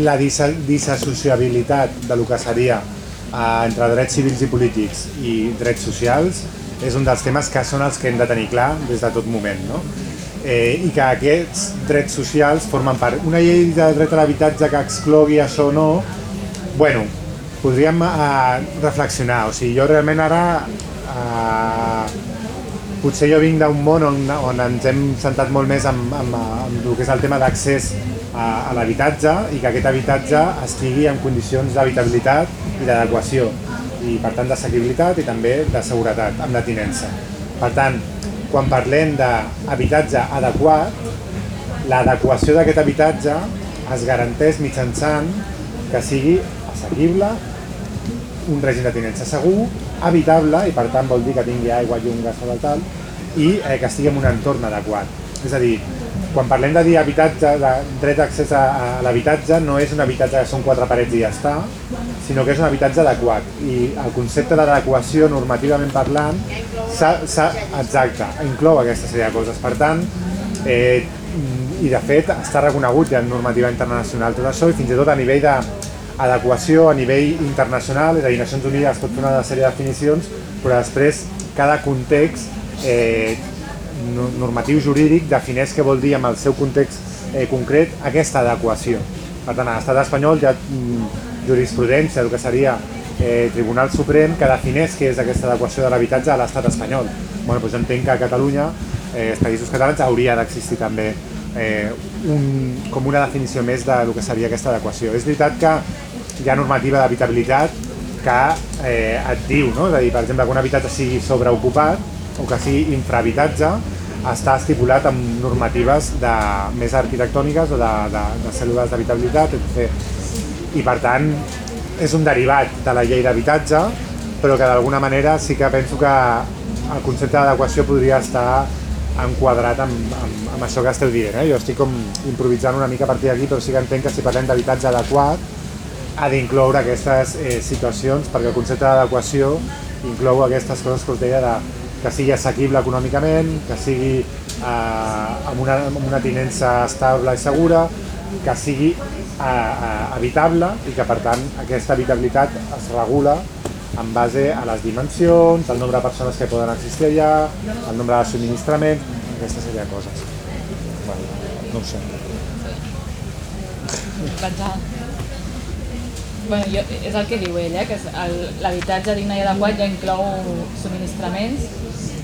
S1: la disa- disassociabilitat de lo que seria eh, entre drets civils i polítics i drets socials és un dels temes que són els que hem de tenir clar des de tot moment. No? Eh, I que aquests drets socials formen part. Una llei de dret a l'habitatge que exclogui això o no, bueno, podríem eh, reflexionar. O sigui, jo realment ara eh, potser jo vinc d'un món on, on ens hem centrat molt més en, en, en el que és el tema d'accés a, a l'habitatge i que aquest habitatge estigui en condicions d'habitabilitat i d'adequació i per tant d'assequibilitat i també de seguretat amb la tinença. Per tant, quan parlem d'habitatge adequat, l'adequació d'aquest habitatge es garanteix mitjançant que sigui assequible, un règim de tinença segur, habitable, i per tant vol dir que tingui aigua, llum, gas, tal, tal, i eh, que estigui en un entorn adequat. És a dir, quan parlem de dir habitatge, de dret d'accés a, a l'habitatge, no és un habitatge que són quatre parets i ja està, sinó que és un habitatge adequat. I el concepte d'adequació, normativament parlant, s'ha, exacte, inclou aquesta sèrie de coses. Per tant, eh, i de fet està reconegut ja en normativa internacional tot això i fins i tot a nivell d'adequació a nivell internacional, és a dir, Nacions Unides pot fer una sèrie de definicions, però després cada context eh, normatiu jurídic defineix què vol dir amb el seu context eh, concret aquesta adequació. Per tant, a l'estat espanyol hi ha mm, jurisprudència, el que seria eh, Tribunal Suprem, que defineix què és aquesta adequació de l'habitatge a l'estat espanyol. Bueno, doncs entenc que a Catalunya, eh, els països catalans, hauria d'existir també eh, un, com una definició més del que seria aquesta adequació. És veritat que hi ha normativa d'habitabilitat que eh, et diu, no? és a dir, per exemple, que un habitatge sigui sobreocupat o que sigui infrahabitatge està estipulat amb normatives de, més arquitectòniques o de, de, de cèl·lules d'habitabilitat, etc. I per tant, és un derivat de la llei d'habitatge, però que d'alguna manera sí que penso que el concepte d'adequació podria estar enquadrat amb, amb, amb això que esteu dient. Eh? Jo estic com improvisant una mica a partir d'aquí, però sí que entenc que si parlem d'habitatge adequat ha d'incloure aquestes eh, situacions, perquè el concepte d'adequació inclou aquestes coses que us deia de, que sigui assequible econòmicament, que sigui eh, amb, una, amb una tinença estable i segura, que sigui eh, eh, habitable i que per tant aquesta habitabilitat es regula en base a les dimensions, el nombre de persones que poden existir allà, el nombre de subministraments, aquesta sèrie de coses. Bueno, no ho sé.
S6: Bueno, jo, és el que diu ell, eh? que l'habitatge digne i adequat ja inclou subministraments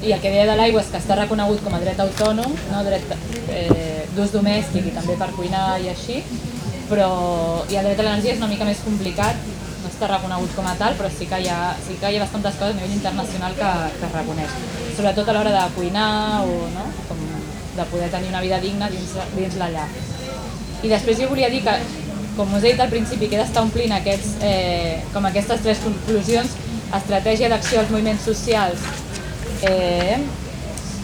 S6: i el que deia de l'aigua és que està reconegut com a dret autònom, no? dret eh, d'ús domèstic i també per cuinar i així, però i el dret a l'energia és una mica més complicat, no està reconegut com a tal, però sí que hi ha, sí que hi ha bastantes coses a nivell internacional que, que es reconeix. Sobretot a l'hora de cuinar o no? com de poder tenir una vida digna dins, dins la llar. I després jo volia dir que, com us he dit al principi, queda estar omplint aquests, eh, com aquestes tres conclusions, estratègia d'acció als moviments socials, eh,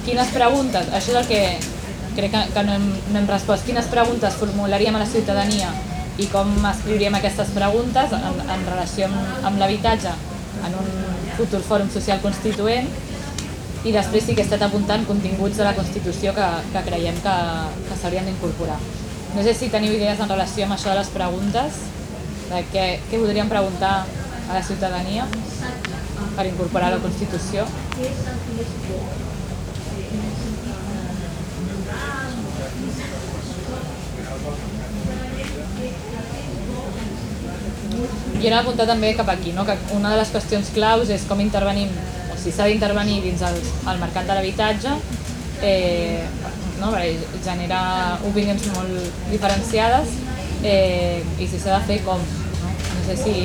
S6: quines preguntes, això és el que crec que, que no, hem, no hem respost, quines preguntes formularíem a la ciutadania i com escriuríem aquestes preguntes en, en relació amb, amb l'habitatge en un futur fòrum social constituent? I després sí que he estat apuntant continguts de la Constitució que, que creiem que, que s'haurien d'incorporar. No sé si teniu idees en relació amb això de les preguntes, de què, què voldríem preguntar a la ciutadania per incorporar a la Constitució. Jo n'he apuntat també cap aquí, no? que una de les qüestions claus és com intervenim, o si s'ha d'intervenir dins el, el mercat de l'habitatge, eh, no? genera opinions molt diferenciades eh, i si s'ha de fer com. No? no sé si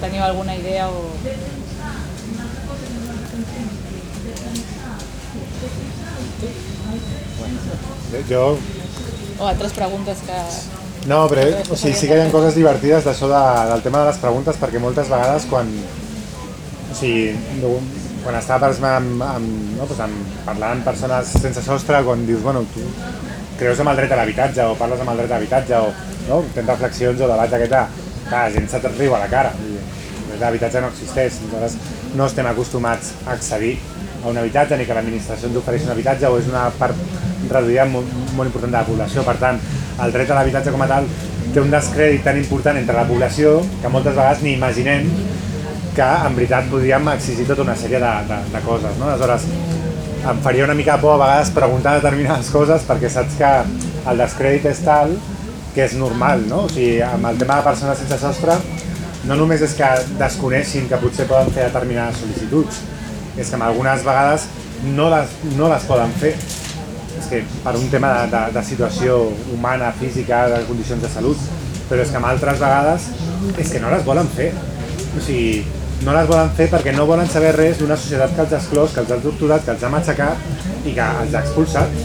S6: teniu alguna idea o...
S1: Jo
S6: o altres preguntes que...
S1: No, però o sigui, sí que hi ha coses divertides d'això de, del tema de les preguntes, perquè moltes vegades quan, o sigui, no, quan estava amb, amb, no, doncs amb, parlant amb persones sense sostre, quan dius, bueno, tu creus en el dret a l'habitatge o parles amb el dret a l'habitatge o no, tens reflexions o debats aquest, clar, la gent se't riu a la cara. I el dret a l'habitatge no existeix, nosaltres no estem acostumats a accedir a un habitatge ni que l'administració ens ofereixi un habitatge o és una part reduïda molt, molt important de la població. Per tant, el dret a l'habitatge com a tal té un descrèdit tan important entre la població que moltes vegades ni imaginem que en veritat podríem exigir tota una sèrie de, de, de coses. No? Aleshores, em faria una mica por a vegades preguntar determinades coses perquè saps que el descrèdit és tal que és normal, no? O sigui, amb el tema de persones sense sostre no només és que desconeixin que potser poden fer determinades sol·licituds, és que en algunes vegades no les, no les poden fer. Que per un tema de, de, de situació humana, física, de condicions de salut, però és que en altres vegades és que no les volen fer. O sigui, no les volen fer perquè no volen saber res d'una societat que els ha exclòs, que els ha torturat, que els ha matxacat i que els ha expulsat.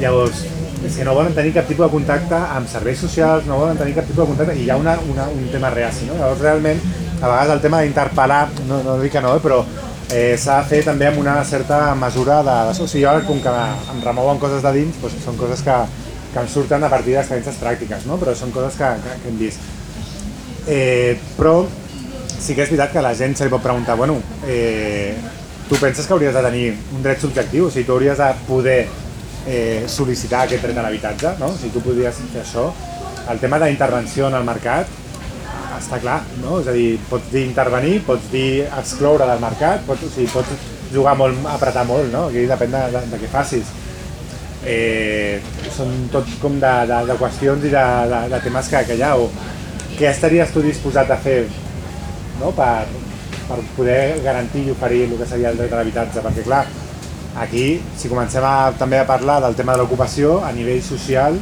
S1: Llavors, és que no volen tenir cap tipus de contacte amb serveis socials, no volen tenir cap tipus de contacte i hi ha una, una, un tema reaci, no? Llavors realment, a vegades el tema d'interpel·lar, no, no dic que no, eh, però eh, s'ha de fer també amb una certa mesura de... O sigui, jo com que em remouen coses de dins, doncs són coses que, que em surten a partir d'experiències pràctiques, no? però són coses que, que, que hem vist. Eh, però sí que és veritat que la gent se li pot preguntar, bueno, eh, tu penses que hauries de tenir un dret subjectiu, o sigui, tu hauries de poder eh, sol·licitar aquest dret a l'habitatge, no? Si tu podries fer això. El tema d'intervenció en el mercat està clar, no? És a dir, pots dir intervenir, pots dir excloure del mercat, pots, o sigui, pots jugar molt, apretar molt, no? Aquí depèn de, de, de què facis. Eh, són tot com de, de, de qüestions i de, de, de temes que, que hi ha, o què estaries tu disposat a fer no? per, per poder garantir i oferir el que seria el dret a l'habitatge, perquè clar, aquí, si comencem a, també a parlar del tema de l'ocupació, a nivell social,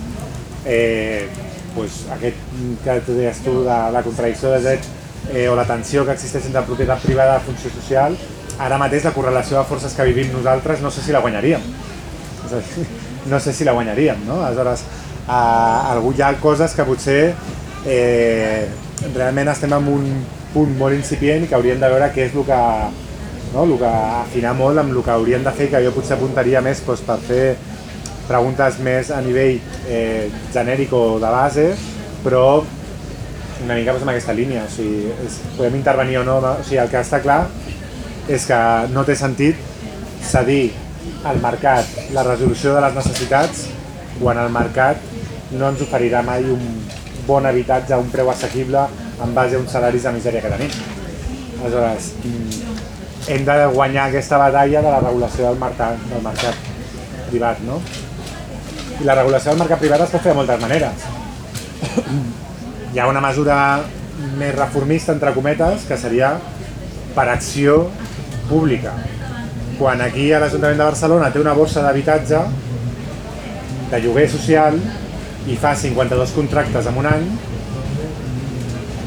S1: eh, pues, aquest que deies tu de la contradicció de drets eh, o la tensió que existeix entre propietat privada i funció social, ara mateix la correlació de forces que vivim nosaltres no sé si la guanyaríem. (laughs) No sé si la guanyaríem, no? Aleshores, a, algú hi ha coses que potser eh, realment estem en un punt molt incipient i que hauríem de veure què és el que, no? el que afinar molt amb el que hauríem de fer, que jo potser apuntaria més doncs, per fer preguntes més a nivell eh, genèric o de base, però una mica doncs, en aquesta línia, o sigui, és, podem intervenir o no, o sigui, el que està clar és que no té sentit cedir al mercat la resolució de les necessitats quan el mercat no ens oferirà mai un bon habitatge a un preu assequible en base a uns salaris de misèria que tenim. Aleshores, mm, hem de guanyar aquesta batalla de la regulació del mercat, del mercat privat, no? I la regulació del mercat privat es pot fer de moltes maneres. Hi ha una mesura més reformista, entre cometes, que seria per acció pública. Quan aquí a l'Ajuntament de Barcelona té una borsa d'habitatge de lloguer social i fa 52 contractes en un any,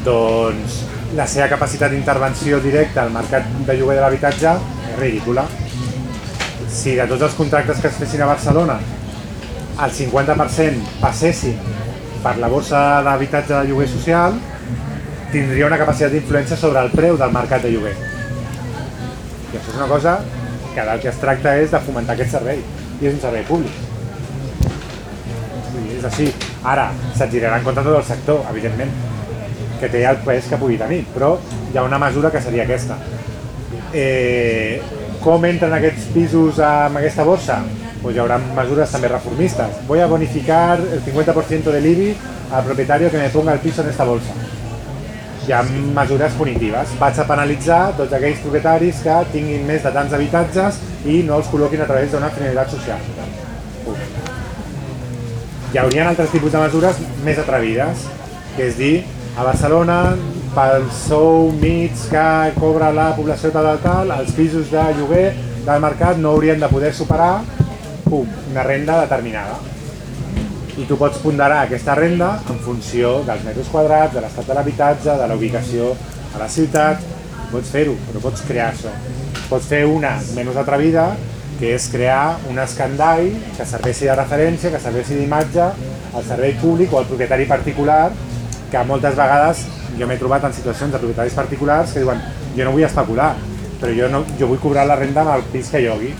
S1: doncs la seva capacitat d'intervenció directa al mercat de lloguer de l'habitatge és ridícula. Si de tots els contractes que es fessin a Barcelona el 50% passessin per la borsa d'habitatge de lloguer social, tindria una capacitat d'influència sobre el preu del mercat de lloguer. I això és una cosa que del que es tracta és de fomentar aquest servei, i és un servei públic. Dir, és així. Ara, se't girarà en contra tot el sector, evidentment, que té el pes que pugui tenir, però hi ha una mesura que seria aquesta. Eh, com entren aquests pisos amb aquesta borsa? Pues hi haurà mesures també reformistes. Voy a bonificar el 50% del IBI al propietario que me ponga el piso en esta bolsa. Hi ha mesures punitives. Vaig a penalitzar tots aquells propietaris que tinguin més de tants habitatges i no els col·loquin a través d'una finalitat social. Punt. Hi haurien altres tipus de mesures més atrevides, que és dir, a Barcelona, pel sou mig que cobra la població tal, tal, els pisos de lloguer del mercat no haurien de poder superar pum, una renda determinada. I tu pots ponderar aquesta renda en funció dels metres quadrats, de l'estat de l'habitatge, de la ubicació a la ciutat, pots fer-ho, però pots crear això. Pots fer una menys atrevida, que és crear un escandall que serveixi de referència, que serveixi d'imatge al servei públic o al propietari particular que moltes vegades jo m'he trobat en situacions de propietaris particulars que diuen jo no vull especular, però jo, no, jo vull cobrar la renda amb el pis que jogui.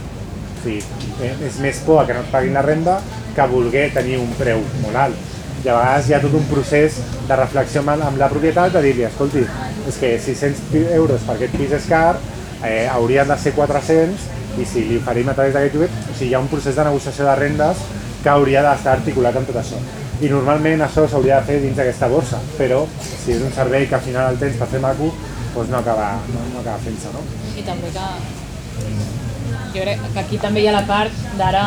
S1: Sigui, eh, és més por que no et paguin la renda que voler tenir un preu molt alt. I a vegades hi ha tot un procés de reflexió amb la propietat de dir-li, escolti, és que 600 euros per aquest pis és car, eh, haurien de ser 400 i si li oferim a través d'aquest lloguer, o sigui, hi ha un procés de negociació de rendes que hauria d'estar articulat amb tot això i normalment això s'hauria de fer dins d'aquesta borsa, però si és un servei que al final el tens per fer maco, doncs no acaba, no, no acaba fent-se, no?
S6: I també que jo crec que aquí també hi ha la part d'ara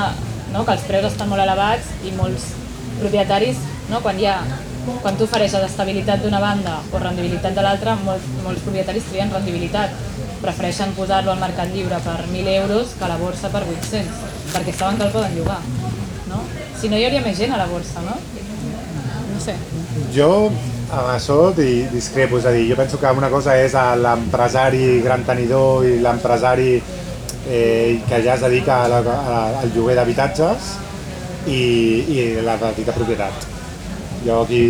S6: no, que els preus estan molt elevats i molts propietaris, no, quan ha quan tu ofereixes estabilitat d'una banda o rendibilitat de l'altra, molts, molts propietaris trien rendibilitat. Prefereixen posar-lo al mercat lliure per 1.000 euros que a la borsa per 800, perquè saben que el poden llogar. No? Si no, hi hauria més gent a la borsa, no? No sé.
S1: Jo amb això di- discrepo, és a dir, jo penso que una cosa és l'empresari gran tenidor i l'empresari eh, que ja es dedica a la, a, al lloguer d'habitatges i, i la petita propietat. Jo aquí,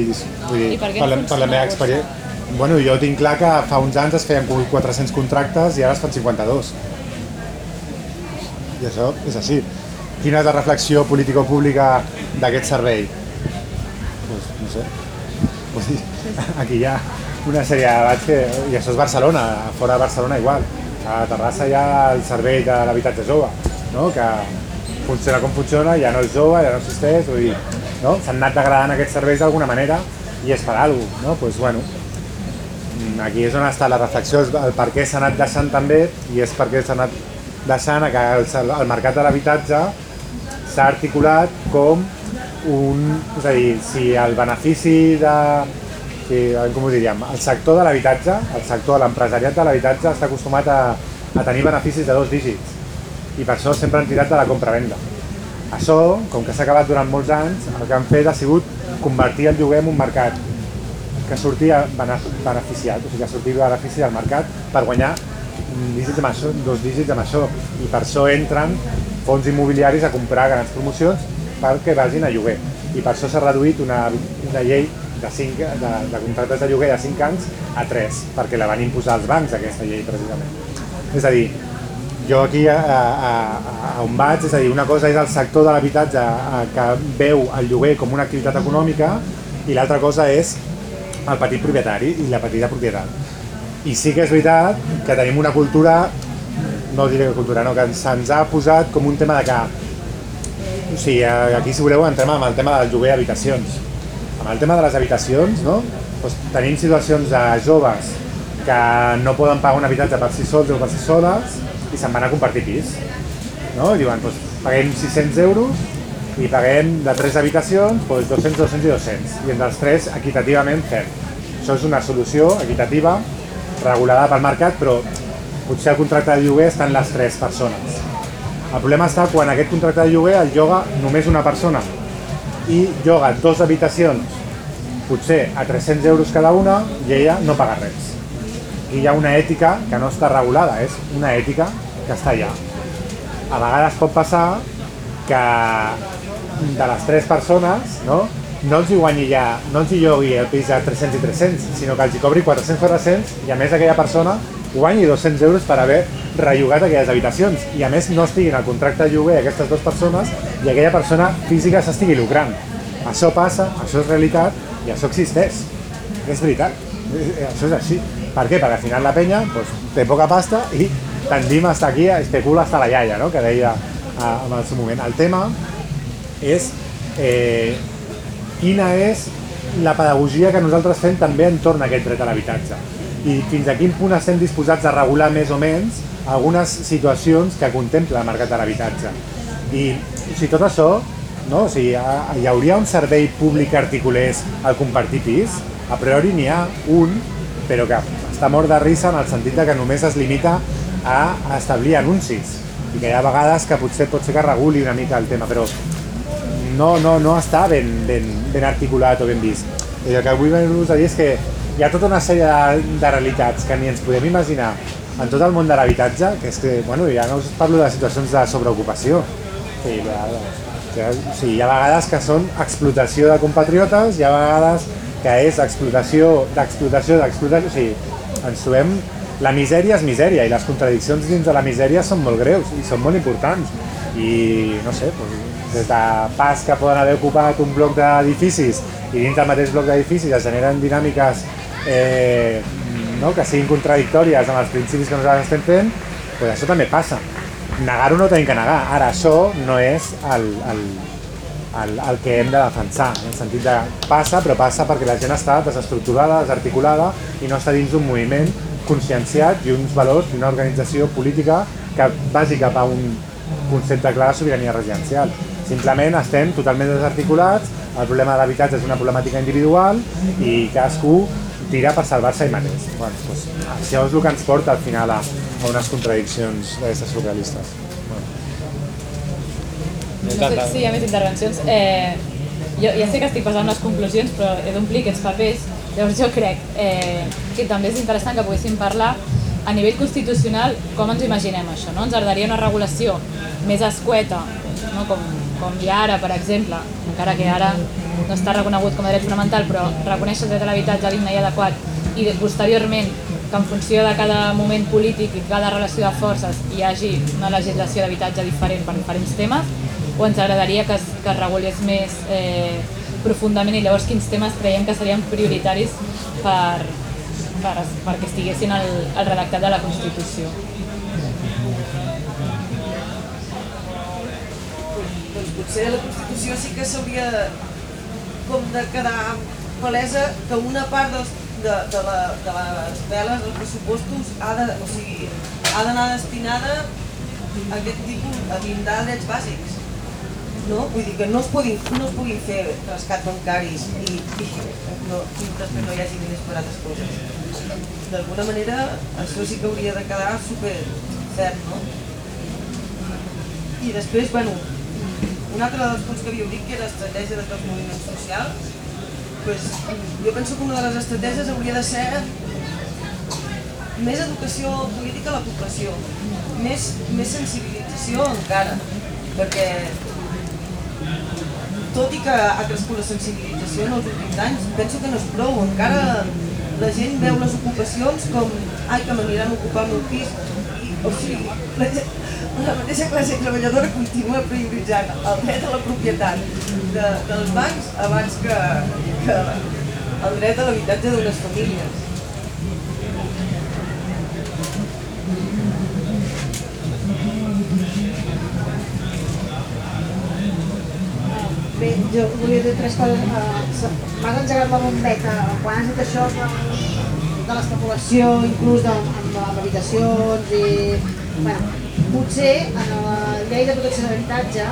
S1: vull dir,
S6: per
S1: la, per la meva
S6: la
S1: experiència... Bueno, jo tinc clar que fa uns anys es feien 400 contractes i ara es fan 52. I això és així. Quina és la reflexió político-pública d'aquest servei? Pues, no sé. Dir, aquí hi ha una sèrie de debats que... I això és Barcelona, fora de Barcelona igual. A Terrassa hi ha el servei de l'habitatge jove, no? que funciona com funciona, ja no és jove, ja no existeix, vull dir, no? s'han anat degradant aquests serveis d'alguna manera i és per alguna cosa, no? Pues, bueno, mm, aquí és on està la reflexió, el per què s'ha anat deixant també i és perquè s'ha anat deixant que el, el mercat de l'habitatge s'ha articulat com un... És a dir, si el benefici de... Si, com ho diríem? El sector de l'habitatge, el sector de l'empresariat de l'habitatge està acostumat a, a tenir beneficis de dos dígits i per això sempre han tirat de la compra-venda. Això, com que s'ha acabat durant molts anys, el que han fet ha sigut convertir el lloguer en un mercat que sortia beneficiat, o sigui, que sortia benefici del mercat per guanyar dígits amb això, dos dígits amb això. I per això entren fons immobiliaris a comprar grans promocions perquè vagin a lloguer. I per això s'ha reduït una, una llei de, 5, de, de contractes de lloguer de 5 anys a 3, perquè la van imposar els bancs, aquesta llei, precisament. És a dir, jo aquí a, a, a on vaig, és a dir, una cosa és el sector de l'habitatge que veu el lloguer com una activitat econòmica i l'altra cosa és el petit propietari i la petita propietat. I sí que és veritat que tenim una cultura, no diré que cultura, no, que se'ns ha posat com un tema de que o sigui, aquí si voleu entrem amb el tema del lloguer d'habitacions amb el tema de les habitacions, no? Doncs tenim situacions de joves que no poden pagar un habitatge per si sols o per si soles i se'n van a compartir pis. No? I diuen, doncs, paguem 600 euros i paguem de tres habitacions doncs 200, 200 i 200. I entre els tres, equitativament, fem. Això és una solució equitativa, regulada pel mercat, però potser el contracte de lloguer està en les tres persones. El problema està quan aquest contracte de lloguer el lloga només una persona i lloga dues habitacions potser a 300 euros cada una i ella no paga res. Aquí hi ha una ètica que no està regulada, és una ètica que està allà. A vegades pot passar que de les tres persones no, no els hi guanyi ja, no els hi llogui el pis a 300 i 300, sinó que els hi cobri 400 400 i a més aquella persona guanyi 200 euros per haver rellogat aquelles habitacions i a més no estiguin al contracte de lloguer aquestes dues persones i aquella persona física s'estigui lucrant. Això passa, això és realitat i això existeix. És veritat, això és així. Per què? Perquè al final la penya doncs, té poca pasta i tendim a estar aquí, especula hasta la iaia, no? que deia en el seu moment. El tema és eh, quina és la pedagogia que nosaltres fem també entorn a aquest dret a l'habitatge i fins a quin punt estem disposats a regular més o menys algunes situacions que contempla el mercat de l'habitatge. I o sigui, tot això, no? o sigui, hi hauria un servei públic que articulés el compartir pis? A priori n'hi ha un, però que està mort de risa en el sentit de que només es limita a establir anuncis i que hi ha vegades que potser pot ser que reguli una mica el tema, però no, no, no està ben, ben, ben articulat o ben vist. I el que vull venir-vos a dir és que hi ha tota una sèrie de, de realitats que ni ens podem imaginar en tot el món de l'habitatge, que és que, bueno, ja no us parlo de situacions de sobreocupació. Sí, ja, ja, sí, hi ha vegades que són explotació de compatriotes, hi ha vegades que és explotació d'explotació d'explotació, o sigui, ens trobem la misèria és misèria i les contradiccions dins de la misèria són molt greus i són molt importants i no sé, doncs, des de pas que poden haver ocupat un bloc d'edificis i dins del mateix bloc d'edificis es generen dinàmiques eh, no? que siguin contradictòries amb els principis que nosaltres estem fent, doncs això també passa. Negar-ho no tenim que negar. Ara, això no és el, el, el, el que hem de defensar, en el sentit de passa, però passa perquè la gent està desestructurada, desarticulada i no està dins d'un moviment conscienciat i uns valors i una organització política que vagi cap a un concepte clar de sobirania residencial. Simplement estem totalment desarticulats, el problema de l'habitatge és una problemàtica individual i cadascú tira per salvar-se ell mateix. Bueno, doncs, això és el que ens porta al final a, a unes contradiccions d'aquestes surrealistes. Bueno.
S6: No sé si hi ha més intervencions. Eh, jo ja sé que estic passant unes conclusions, però he d'omplir aquests papers. Llavors jo crec eh, que també és interessant que poguéssim parlar a nivell constitucional com ens imaginem això. No? Ens agradaria una regulació més escueta, no? com, com hi ara, per exemple, encara que ara no està reconegut com a dret fonamental, però reconèixer el dret a l'habitatge digne i adequat i posteriorment que en funció de cada moment polític i cada relació de forces hi hagi una legislació d'habitatge diferent per diferents temes o ens agradaria que es, que es regulés més eh, profundament i llavors quins temes creiem que serien prioritaris per, per, perquè estiguessin al, al redactat de la Constitució.
S4: doncs potser la Constitució sí que s'hauria com de quedar palesa que una part dels, de, de, la, de les veles dels pressupostos ha de, o sigui, ha destinada a aquest tipus, a blindar drets bàsics. No? Vull dir que no es puguin, no es puguin fer rescats bancaris i, i, no, i després no hi hagi diners per altres coses. D'alguna manera, això sí que hauria de quedar super ferm, no? I després, bueno, un altre dels punts que havíeu dit, que era estratègia de tots moviments socials, pues, jo penso que una de les estratègies hauria de ser més educació política a la població, més, més sensibilització encara, perquè tot i que ha crescut la sensibilització en els últims anys, penso que no és prou, encara la gent veu les ocupacions com ai, que m'aniran a ocupar el meu pis, i, o sigui, la mateixa classe treballadora continua prioritzant el dret a la propietat de, dels bancs abans que, que el dret a l'habitatge d'unes famílies.
S5: Bé, jo volia dir tres coses. Uh, M'has engegat la bombeta quan has dit això de, l'especulació, inclús de, amb habitacions i... Bueno, potser en la llei de protecció de l'habitatge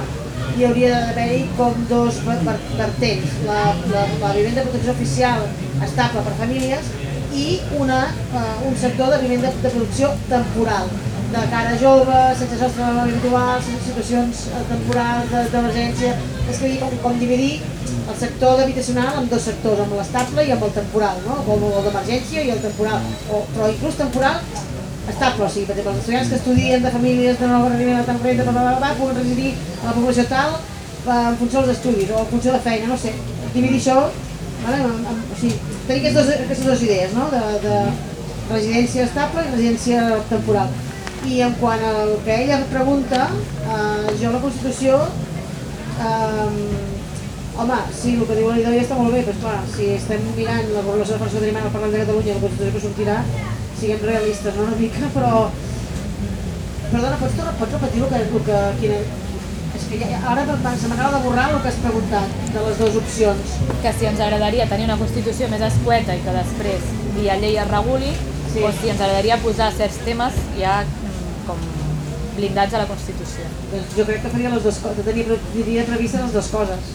S5: hi hauria d'haver-hi com dos ver- ver- vertents. La, la, la vivenda de protecció oficial estable per famílies i una, uh, un sector de vivenda de producció temporal de cara a joves, sense sostre habitual, sense situacions eh, temporals de- d'emergència. És que com, com dividir el sector d'habitacional en dos sectors, amb l'estable i amb el temporal, no? com el d'emergència i el temporal, o, però inclús temporal estable, o sigui, per exemple, els estudiants que estudien de famílies de nova de tan renda, bla, bla, bla, puguen residir a la població tal eh, en funció dels estudis o en funció de la feina, no sé, dividir això, vale? o sigui, tenir aquestes aquestes dues idees, no? de, de residència estable i residència temporal. I en quant al que ella pregunta, eh, jo la Constitució, eh, home, sí, el que diu la Lidòia està molt bé, però esclar, si estem mirant la població de al Parlament de Catalunya, la Constitució que sortirà, siguem realistes, no una mica, però... Perdona, pots, tornar- pots repetir el que, el que, quina... És que ja, ara se m'acaba de borrar el que has preguntat, de les dues opcions.
S6: Que si ens agradaria tenir una Constitució més escueta i que després via llei es reguli,
S5: Sí.
S6: o si ens agradaria posar certs temes ja com blindats a la Constitució.
S5: Doncs jo crec que faria les dues coses, tenia, pre- tenia previstes les dues coses.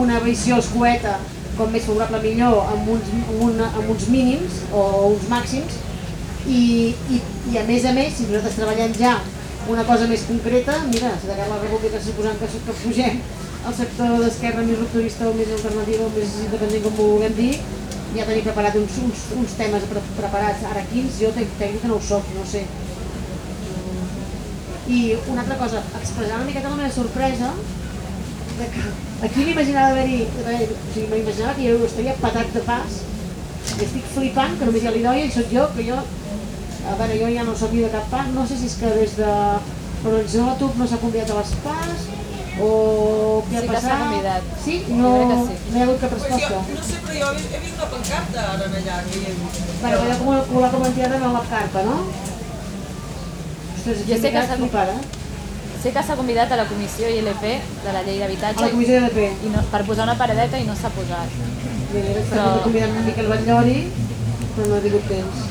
S5: Una visió escueta, com més favorable millor, amb uns, amb una, amb uns mínims o uns màxims, i, i, i a més a més, si nosaltres treballem ja una cosa més concreta, mira, si de cara la República suposant que, que pugem al sector d'esquerra més rupturista o més alternativa o més independent, com ho vulguem dir, ja tenim preparat uns, uns, uns temes pre preparats. Ara quins, jo tècnica no ho soc, no ho sé. I una altra cosa, expressar una miqueta la meva sorpresa de que aquí m'imaginava haver-hi, haver o sigui, m'imaginava que jo estaria patat de pas i estic flipant que només hi ha l'Idoia i sóc jo, que jo, a veure, jo ja no soc ni de cap pas, no sé si és que des de TUC no s'ha convidat a les pas o què ha
S6: Sí que s'ha
S5: passat.
S6: convidat.
S5: Sí? No,
S6: crec que sí.
S5: no hi ha hagut cap
S4: Pues jo,
S5: resposta.
S4: no sé, però jo he, he vist una pancarta ara allà. Que ha...
S5: Bueno, allò com, com la comentada en la carta, no? Ostres,
S6: Jo sé que s'ha
S5: flipada.
S6: Sé que s'ha convidat a la comissió ILP de la llei
S5: A
S6: d'habitatge
S5: la comissió de l'EP.
S6: i no, per posar una paradeta i no s'ha posat.
S5: Bé,
S6: Però-
S5: estar convidant en Miquel Batllori, però no he tingut temps.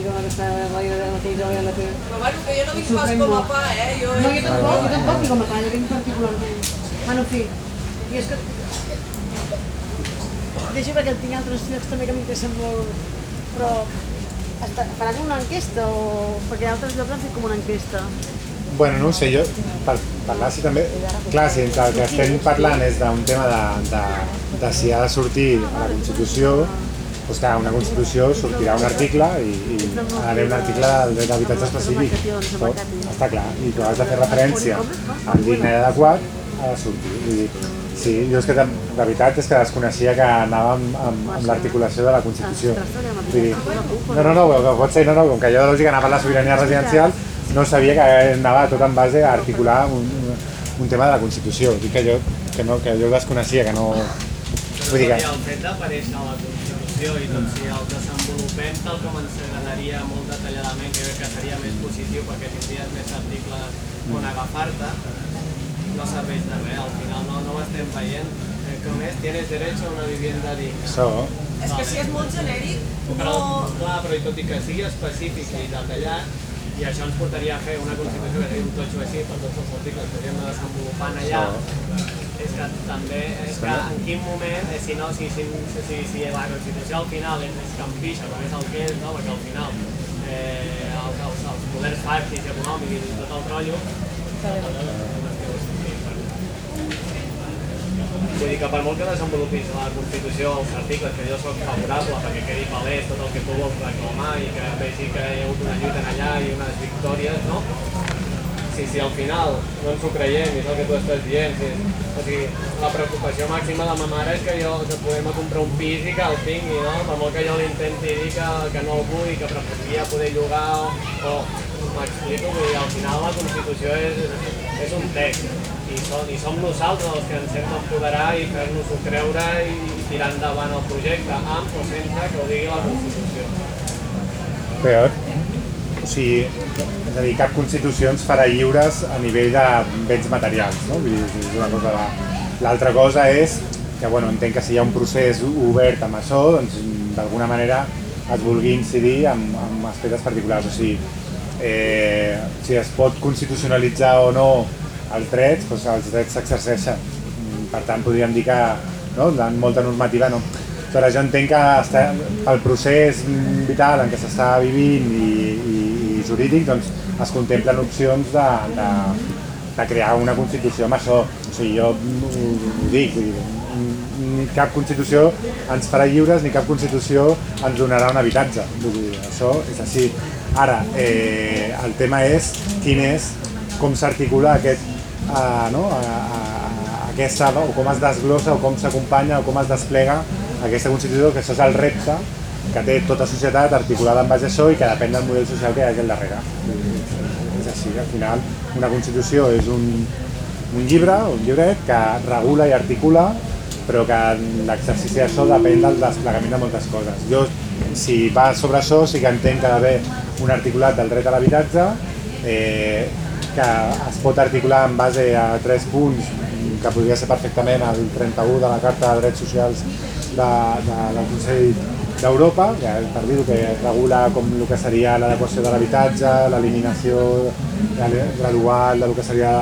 S5: Que aquesta la l'EP.
S4: Però bueno, que jo no vinc pas com a pa, eh? Jo,
S5: No, jo tampoc, jo tampoc, ni com a palla, jo vinc particularment. Bueno, en fi, i és que... Deixo perquè tinc altres llocs també que m'interessen molt, però faràs una enquesta o... perquè altres llocs han fet com una enquesta.
S1: Bueno, no sé, jo, per parlar si també... Clar, si el que estem parlant és d'un tema de, de, de si ha de sortir a la Constitució, doncs clar, una Constitució sortirà un article i, i ha un article del dret d'habitatge específic. Tot, està clar, i tu has de fer referència al digne i adequat, de sortir. Dir, Sí, jo és que de, veritat és que desconeixia que anava amb, amb, amb l'articulació de la Constitució. Vull dir, no, no, no, pot ser, no, no, com que jo de lògica anava a la sobirania residencial, no sabia que anava tot en base a articular un, un tema de la Constitució. Dic que jo, que no, que jo desconeixia, que no... Vull dir que...
S3: I el fet d'aparèixer a la Constitució i tot si el desenvolupem tal com ens agradaria molt detalladament, que crec que seria més positiu perquè tindries més articles on agafar-te, no serveix de res, al final no, no ho estem veient. Eh, com és, tienes derecho a una vivienda digna.
S1: Això,
S4: És que si és molt genèric,
S3: Però,
S4: no...
S3: clar, però i tot i que sigui específic i detallat, i això ens portaria a fer una constitució que sigui un totxo així per tots els articles que hauríem de desenvolupant allà, és que també, és que en quin moment, eh, si no, si, si, si, si la Constitució al final és, és campixa, perquè és el que és, no? perquè al final eh, els, els, els poders fàctics i econòmics i tot el rotllo, Vull dir que per molt que desenvolupis la Constitució, els articles, que jo soc favorable perquè quedi palès tot el que tu vols reclamar i que vegi que hi ha hagut una lluita allà i unes victòries, no? Si, si al final no ens ho creiem és el que tu estàs dient, si, o sigui, la preocupació màxima de ma mare és que jo que podem comprar un pis i que el tingui, no? Per molt que jo li intenti dir que, que no el vull, que preferiria poder llogar o... o M'explico, vull dir, al final la Constitució és, és un text i som, i som nosaltres els que ens hem d'empoderar i fer-nos-ho creure i, i tirar endavant el projecte, amb o sense que ho digui la Constitució.
S1: O sigui, és a dir, cap constitució ens farà lliures a nivell de béns materials, no? Vull dir, és una cosa de... L'altra cosa és que, bueno, entenc que si hi ha un procés obert amb això, doncs d'alguna manera es vulgui incidir en, en aspectes particulars. O sigui, eh, si es pot constitucionalitzar o no els drets, doncs els drets s'exerceixen. Per tant, podríem dir que no, en molta normativa no. Però jo entenc que està, pel procés vital en què s'està vivint i, i, i jurídic doncs, es contemplen opcions de, de, de crear una Constitució amb això. O sigui, jo ho, dic, vull dir, ni cap Constitució ens farà lliures ni cap Constitució ens donarà un habitatge. Vull dir, això és així. Ara, eh, el tema és quin és, com s'articula aquest, eh, no? a, a, a, aquesta, o com es desglossa, o com s'acompanya, o com es desplega aquesta Constitució, que això és el repte que té tota societat articulada en base a això i que depèn del model social que hi hagi al darrere. És així, al final una Constitució és un, un llibre, un llibret que regula i articula però que l'exercici d'això depèn del desplegament de moltes coses. Jo, si va sobre això, sí que entenc que ha d'haver un articulat del dret a l'habitatge, eh, que es pot articular en base a tres punts, que podria ser perfectament el 31 de la Carta de Drets Socials de, de, del Consell d'Europa, que, per dir-ho, que regula com el que seria l'adequació de l'habitatge, l'eliminació gradual del que seria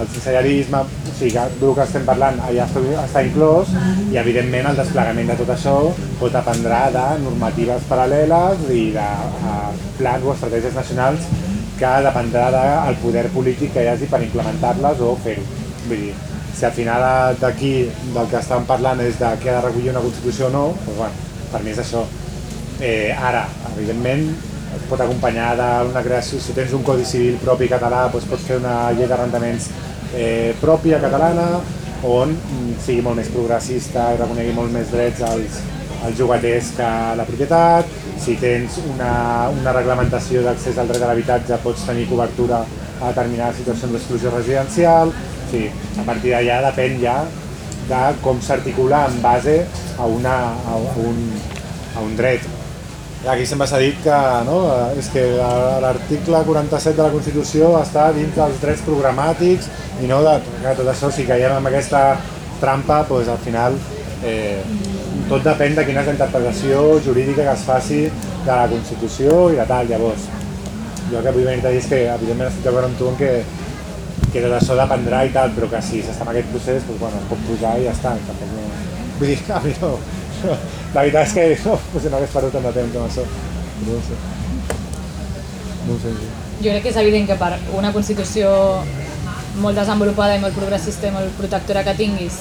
S1: el sensellarisme, o sigui, que del que estem parlant allà està, inclòs i evidentment el desplegament de tot això pot aprendrà de normatives paral·leles i de a, plans o estratègies nacionals que dependrà del poder polític que hi hagi per implementar-les o fer-ho. Vull dir, si al final d'aquí del que estàvem parlant és de què ha de recollir una Constitució o no, doncs, bueno, per mi és això. Eh, ara, evidentment, es pot acompanyar d'una creació, si tens un codi civil propi català, doncs pots fer una llei d'arrendaments eh, pròpia catalana, on mm, sigui molt més progressista i reconegui molt més drets als, als llogaters que a la propietat, si tens una, una reglamentació d'accés al dret a l'habitatge pots tenir cobertura a determinades situacions d'exclusió residencial, sigui, a partir d'allà depèn ja de com s'articula en base a, una, a, un, a un dret. Aquí sempre s'ha dit que, no, és que l'article 47 de la Constitució està dins dels drets programàtics i no de que tot això, si caiem en aquesta trampa, doncs al final eh, tot depèn de quina és la interpretació jurídica que es faci de la Constitució i de tal. Llavors, jo que vull venir a dir és que evidentment estic d'acord amb tu en que, que tot això dependrà i tal, però que si s'està en aquest procés, doncs, bueno, es pot posar i ja està. Tampoc no... Vull dir, a mi no, la veritat és que (laughs) no, potser no hagués perdut tant de temps amb això. No sé. No sé. Sí.
S6: Jo crec que és evident que per una Constitució molt desenvolupada i molt progressista i molt protectora que tinguis,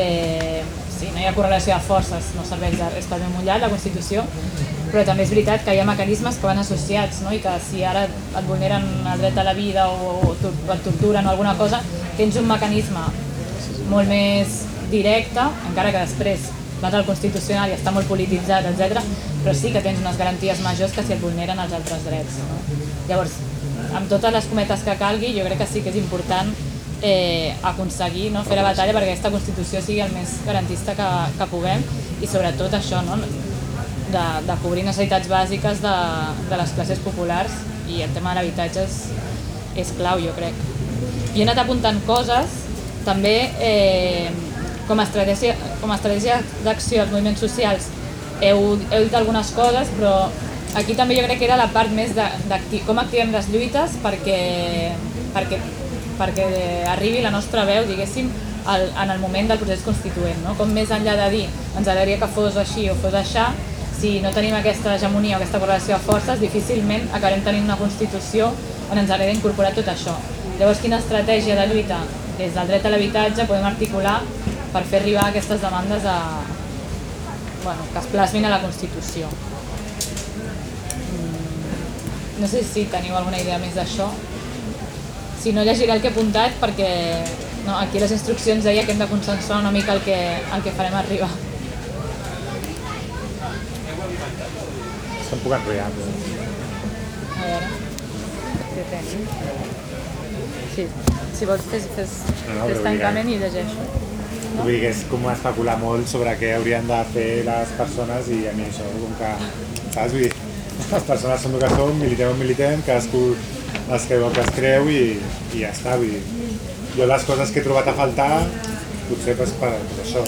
S6: eh, si no hi ha correlació de forces, no serveix de res per mullat la Constitució, però també és veritat que hi ha mecanismes que van associats no? i que si ara et vulneren el dret a la vida o, o, et torturen o alguna cosa, tens un mecanisme molt més directe, encara que després vas al Constitucional i està molt polititzat, etc. però sí que tens unes garanties majors que si et vulneren els altres drets. No? Llavors, amb totes les cometes que calgui, jo crec que sí que és important eh, aconseguir no, fer la batalla perquè aquesta Constitució sigui el més garantista que, que puguem i sobretot això, no, de, de cobrir necessitats bàsiques de, de les classes populars i el tema de l'habitatge és, és clau, jo crec. I he anat apuntant coses, també eh, com a estratègia, com a estratègia d'acció als moviments socials heu, heu dit algunes coses, però aquí també jo crec que era la part més de, de com activem les lluites perquè, perquè perquè arribi la nostra veu, diguéssim, al, en el moment del procés constituent. No? Com més enllà de dir ens agradaria que fos així o fos així, si no tenim aquesta hegemonia o aquesta correlació de forces, difícilment acabarem tenint una Constitució on ens agrada incorporar tot això. Llavors, quina estratègia de lluita des del dret a l'habitatge podem articular per fer arribar aquestes demandes a, bueno, que es plasmin a la Constitució? Mm, no sé si teniu alguna idea més d'això. Si no, llegiré el que he apuntat perquè no, aquí les instruccions deia que hem de consensuar una mica el que, el que farem arribar.
S1: Se'm puc enrotllar.
S6: A veure, què tens? Sí, si vols fes, fes,
S1: No, no,
S6: fes tancament i llegeixo.
S1: Vull dir que és com especular molt sobre què haurien de fer les persones i a mi això, com que, saps? Vull dir, (laughs) les persones són el que són, militem on militem, cadascú es creu el que es creu i, i ja està. Vull dir, jo les coses que he trobat a faltar, potser pues, per, per això,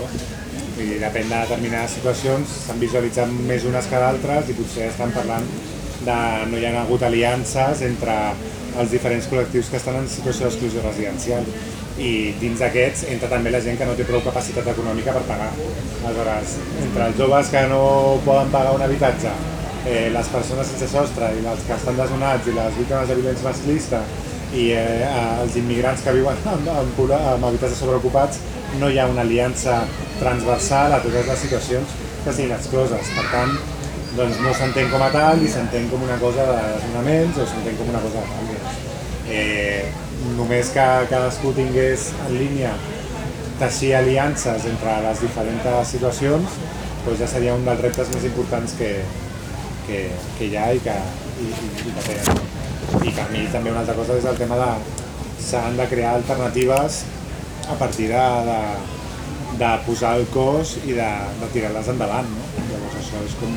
S1: vull dir, depèn de determinades situacions, s'han visualitzat més unes que d'altres i potser estan parlant de no hi ha hagut aliances entre els diferents col·lectius que estan en situació d'exclusió residencial i dins d'aquests entra també la gent que no té prou capacitat econòmica per pagar. Aleshores, entre els joves que no poden pagar un habitatge, eh, les persones sense sostre i els que estan desnonats i les víctimes de violència masclista i eh, els immigrants que viuen en, en, en, en habitatges sobreocupats, no hi ha una aliança transversal a totes les situacions que siguin excloses. Per tant, doncs no s'entén com a tal i s'entén com una cosa de desnonaments o s'entén com una cosa de. Doncs, eh, només que cadascú tingués en línia teixir aliances entre les diferents situacions doncs ja seria un dels reptes més importants que, que, que hi ha i que, i, i, i que tenen. I per mi també una altra cosa és el tema de s'han de crear alternatives a partir de, de, de posar el cos i de, de tirar-les endavant. No? Llavors això és com,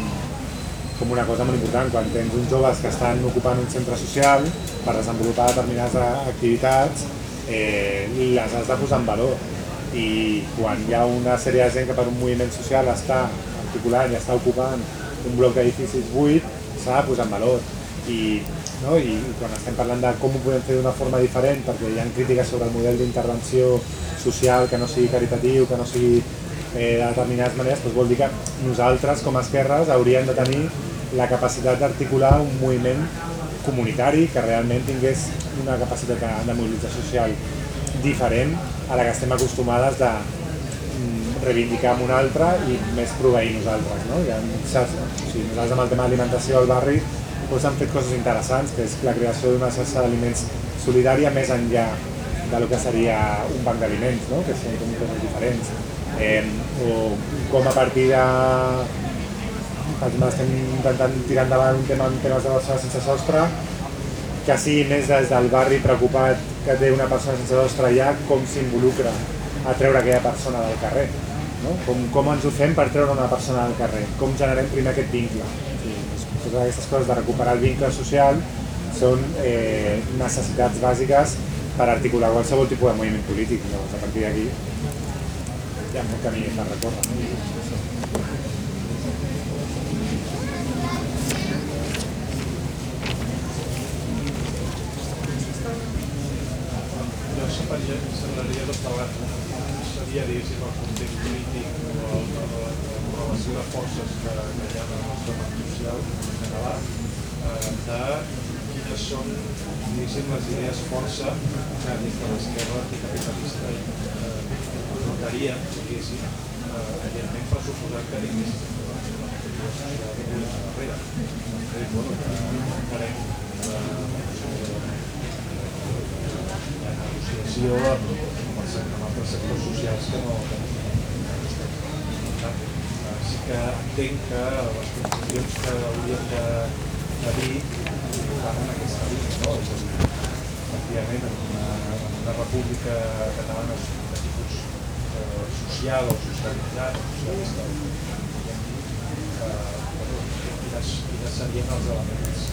S1: com una cosa molt important. Quan tens uns joves que estan ocupant un centre social per desenvolupar determinades activitats, eh, les has de posar en valor. I quan hi ha una sèrie de gent que per un moviment social està articulant i està ocupant un bloc d'edificis buit, s'ha de posar en valor. I, no? I, I quan estem parlant de com ho podem fer d'una forma diferent, perquè hi ha crítiques sobre el model d'intervenció social que no sigui caritatiu, que no sigui eh, de determinades maneres, doncs vol dir que nosaltres com a esquerres hauríem de tenir la capacitat d'articular un moviment comunitari que realment tingués una capacitat de, de mobilització social diferent a la que estem acostumades de mm, reivindicar amb un altre i més proveir nosaltres. No? Xarxa, o sigui, nosaltres amb el tema d'alimentació al barri doncs han fet coses interessants, que és la creació d'una xarxa d'aliments solidària més enllà de lo que seria un banc d'aliments, no? que són com coses diferents. Eh, o com a partir de estem intentant tirar endavant un tema en temes de persones sense sostre, que sigui més des del barri preocupat que té una persona sense sostre allà, com s'involucra a treure aquella persona del carrer. No? Com, com ens ho fem per treure una persona del carrer? Com generem primer aquest vincle? Totes aquestes coses de recuperar el vincle social són eh, necessitats bàsiques per articular qualsevol tipus de moviment polític. Llavors, a partir d'aquí hi ha molt camí per recórrer. No?
S2: Dos debats. Un seria, diguéssim, el context polític o la, la, la relació de forces que, hi ha en el nostre social català, eh, de quines són, diguéssim, les idees força que des de l'esquerra anticapitalista eh, notarien, diguéssim, eh, evidentment per suposar que societat darrere. Eh, negociació amb altres sectors socials que no, que no que entenc que les conclusions que hauríem de, de dir van en aquesta línia, no? És a dir, efectivament, en una, en una república catalana de tipus eh, social o socialitzat, socialista, eh, quines, quines serien els elements,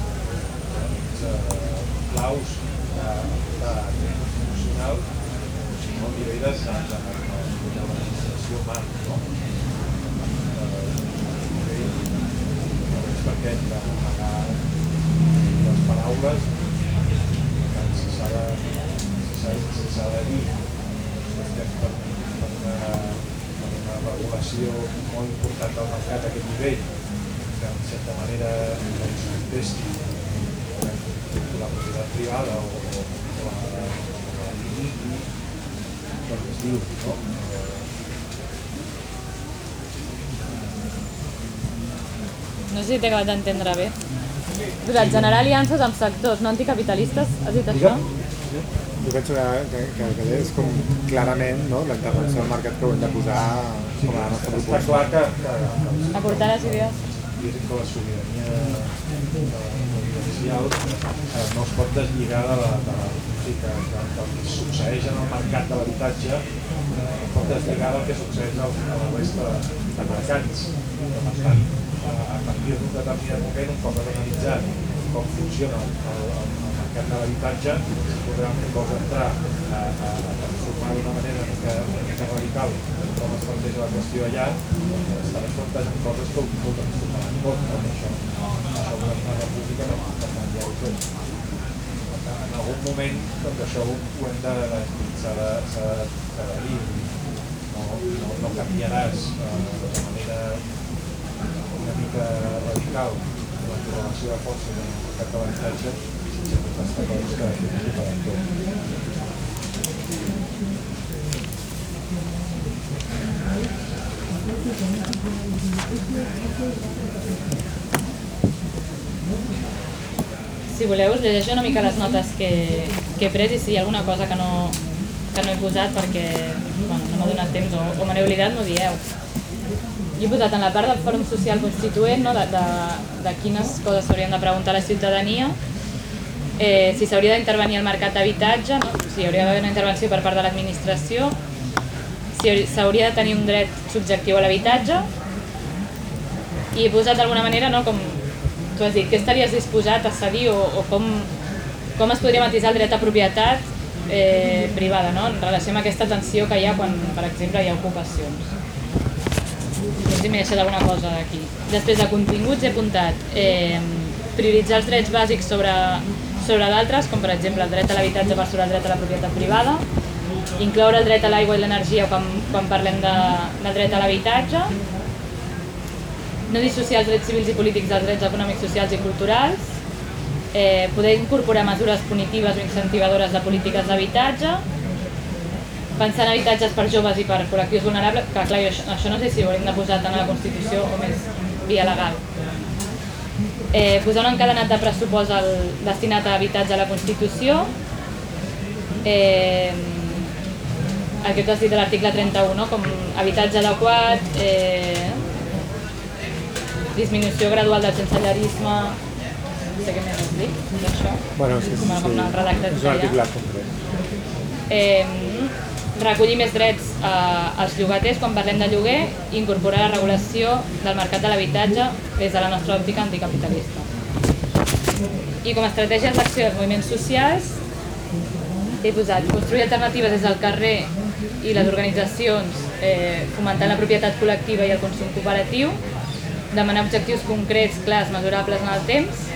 S2: eh, claus de, de dret constitucional no? a nivell de, de, de, de, de legislació marc, no? Perquè hem d'amagar les paraules tant si s'ha de, si s'ha de dir estem per, per, una, per una regulació molt important del mercat a aquest nivell que en certa manera doncs, contesti la propietat privada o, o, o la, o la limiti doncs es diu, no?
S6: No sé si t'he acabat d'entendre bé. Dius, generar aliances amb sectors no anticapitalistes, has dit això?
S1: Jo penso que, que, que, que és com clarament no, la intervenció al mercat que ho hem de posar com a la nostra
S2: Està
S1: proposta.
S2: clar que, que, que
S6: Aportar les idees.
S2: diguéssim que la sobirania social eh, no es pot deslligar de la, de la que, que, que el que succeeix en el mercat de l'habitatge eh, pot deslligar del que succeeix al, a la resta de mercats. Per tant, eh, a partir d'un determinat moment, un cop has analitzat com funciona el, el, el, mercat de l'habitatge, un cop entrar a, a, a transformar d'una manera mica, una mica radical com es planteja la qüestió allà, doncs estaràs plantejant coses que ho, que ho transformaran tot, no? Això, això volem una república no, per tant ja ho tant, en algun moment doncs això ho, ho hem de, s'ha de, de, de dir, no, no, no canviaràs eh, de mica radical la correlació de forces en el mercat de l'habitatge contestar coses que equiparen tot.
S6: Si voleu, us llegeixo una mica les notes que, que he pres i si hi ha alguna cosa que no, que no he posat perquè bueno, no m'ha donat temps o, o me n'he oblidat, m'ho dieu. Jo he posat en la part del Fòrum Social Constituent no, de, de, de quines coses s'haurien de preguntar a la ciutadania, eh, si s'hauria d'intervenir al mercat d'habitatge, no? si hauria d'haver una intervenció per part de l'administració, si hauri- s'hauria de tenir un dret subjectiu a l'habitatge, i he posat d'alguna manera, no, com tu has dit, què estaries disposat a cedir o, o com, com es podria matisar el dret a propietat eh, privada, no? en relació amb aquesta tensió que hi ha quan, per exemple, hi ha ocupacions. Si m'he deixat alguna cosa aquí. Després de continguts he apuntat eh, prioritzar els drets bàsics sobre, sobre d'altres, com per exemple el dret a l'habitatge per sobre el dret a la propietat privada, incloure el dret a l'aigua i l'energia quan, quan parlem de, del dret a l'habitatge, no dissociar els drets civils i polítics dels drets econòmics, socials i culturals, eh, poder incorporar mesures punitives o incentivadores de polítiques d'habitatge, pensar en habitatges per joves i per col·lectius vulnerables, que clar, això, això no sé si ho haurem de posar tant a la Constitució o més via legal. Eh, posar un encadenat de pressupost al, destinat a habitatge a la Constitució, eh, el que tu has dit de l'article 31, no? com habitatge adequat, eh, disminució gradual del sensellarisme, no sé què més has dit d'això.
S1: Bueno, sí, sí,
S6: Com, com el redactat
S1: és un articulat concret.
S6: Eh, recollir més drets eh, als llogaters quan parlem de lloguer i incorporar la regulació del mercat de l'habitatge des de la nostra òptica anticapitalista. I com a estratègies d'acció dels moviments socials he posat construir alternatives des del carrer i les organitzacions eh, fomentant la propietat col·lectiva i el consum cooperatiu, demanar objectius concrets, clars, mesurables en el temps,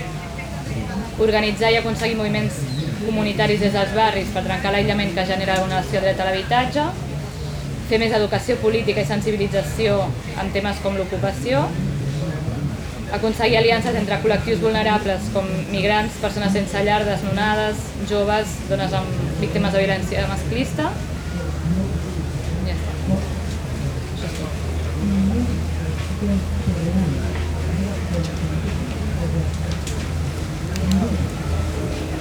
S6: organitzar i aconseguir moviments comunitaris des dels barris per trencar l'aïllament que genera la vulneració del dret a l'habitatge, fer més educació política i sensibilització en temes com l'ocupació, aconseguir aliances entre col·lectius vulnerables com migrants, persones sense llar, desnonades, joves, dones amb víctimes de violència masclista. És tot.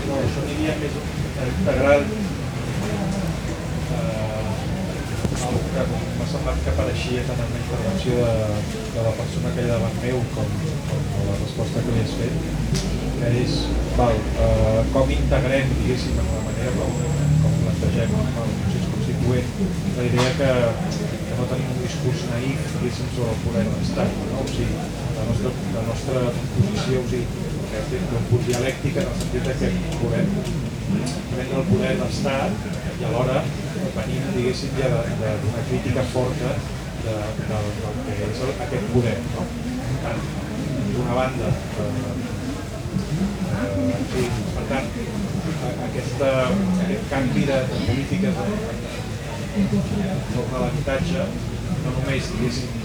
S2: No, això més integral eh, al que m'ha semblat que apareixia tant en la intervenció de, de la persona que hi ha davant meu com, com la resposta que li has fet, que és val, eh, com integrem, diguéssim, en la manera com, com plantegem el procés constituent, la idea que, que no tenim un discurs naïf, diguéssim, sobre el poder de l'Estat, no? o sigui, la nostra, la nostra posició, o sigui, que té un punt dialèctic en el sentit que volem prendre el poder de l'Estat i alhora venim, diguéssim, ja d'una crítica forta de, de, del que és el, aquest poder. No? D'una banda, eh, eh, per tant, aquesta, aquest canvi de, de polítiques de, sobre l'habitatge no només, diguéssim,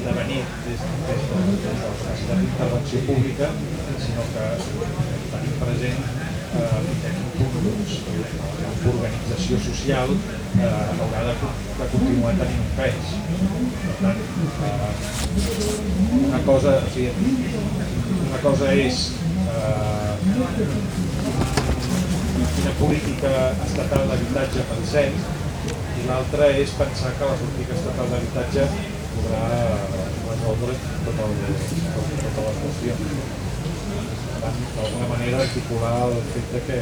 S2: de venir des, des, de, des de la capacitat d'intervenció pública, sinó que tenim present eh, punt doncs, l'organització social eh, haurà de, de continuar tenint un pes. Eh, una cosa, o sigui, una cosa és eh, quina política estatal d'habitatge pensem i l'altra és pensar que la política estatal d'habitatge podrà resoldre tot el, tot, totes. Tant, d'alguna manera articular el fet que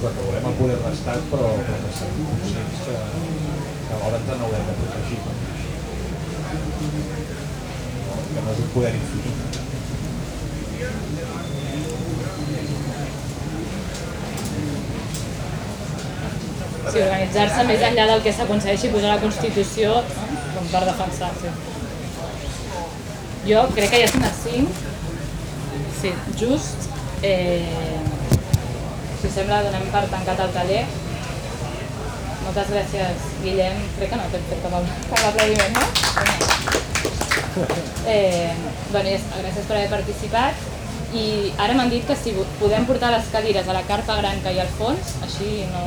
S2: que volem el poder d'estat però, però que som conscients que, que alhora ens n'haurem de protegir. No? Que no és un poder infinit.
S6: Sí, organitzar-se més enllà del que s'aconsegueixi posar la Constitució com per defensar-se. Jo crec que ja són les 5. Sí, just. Eh, si sembla, donem per tancat el taller. Moltes gràcies, Guillem. Crec que no t'hem fet cap, aplaudiment, no? Eh, bueno, ja gràcies per haver participat. I ara m'han dit que si podem portar les cadires a la carpa gran que hi ha al fons, així no,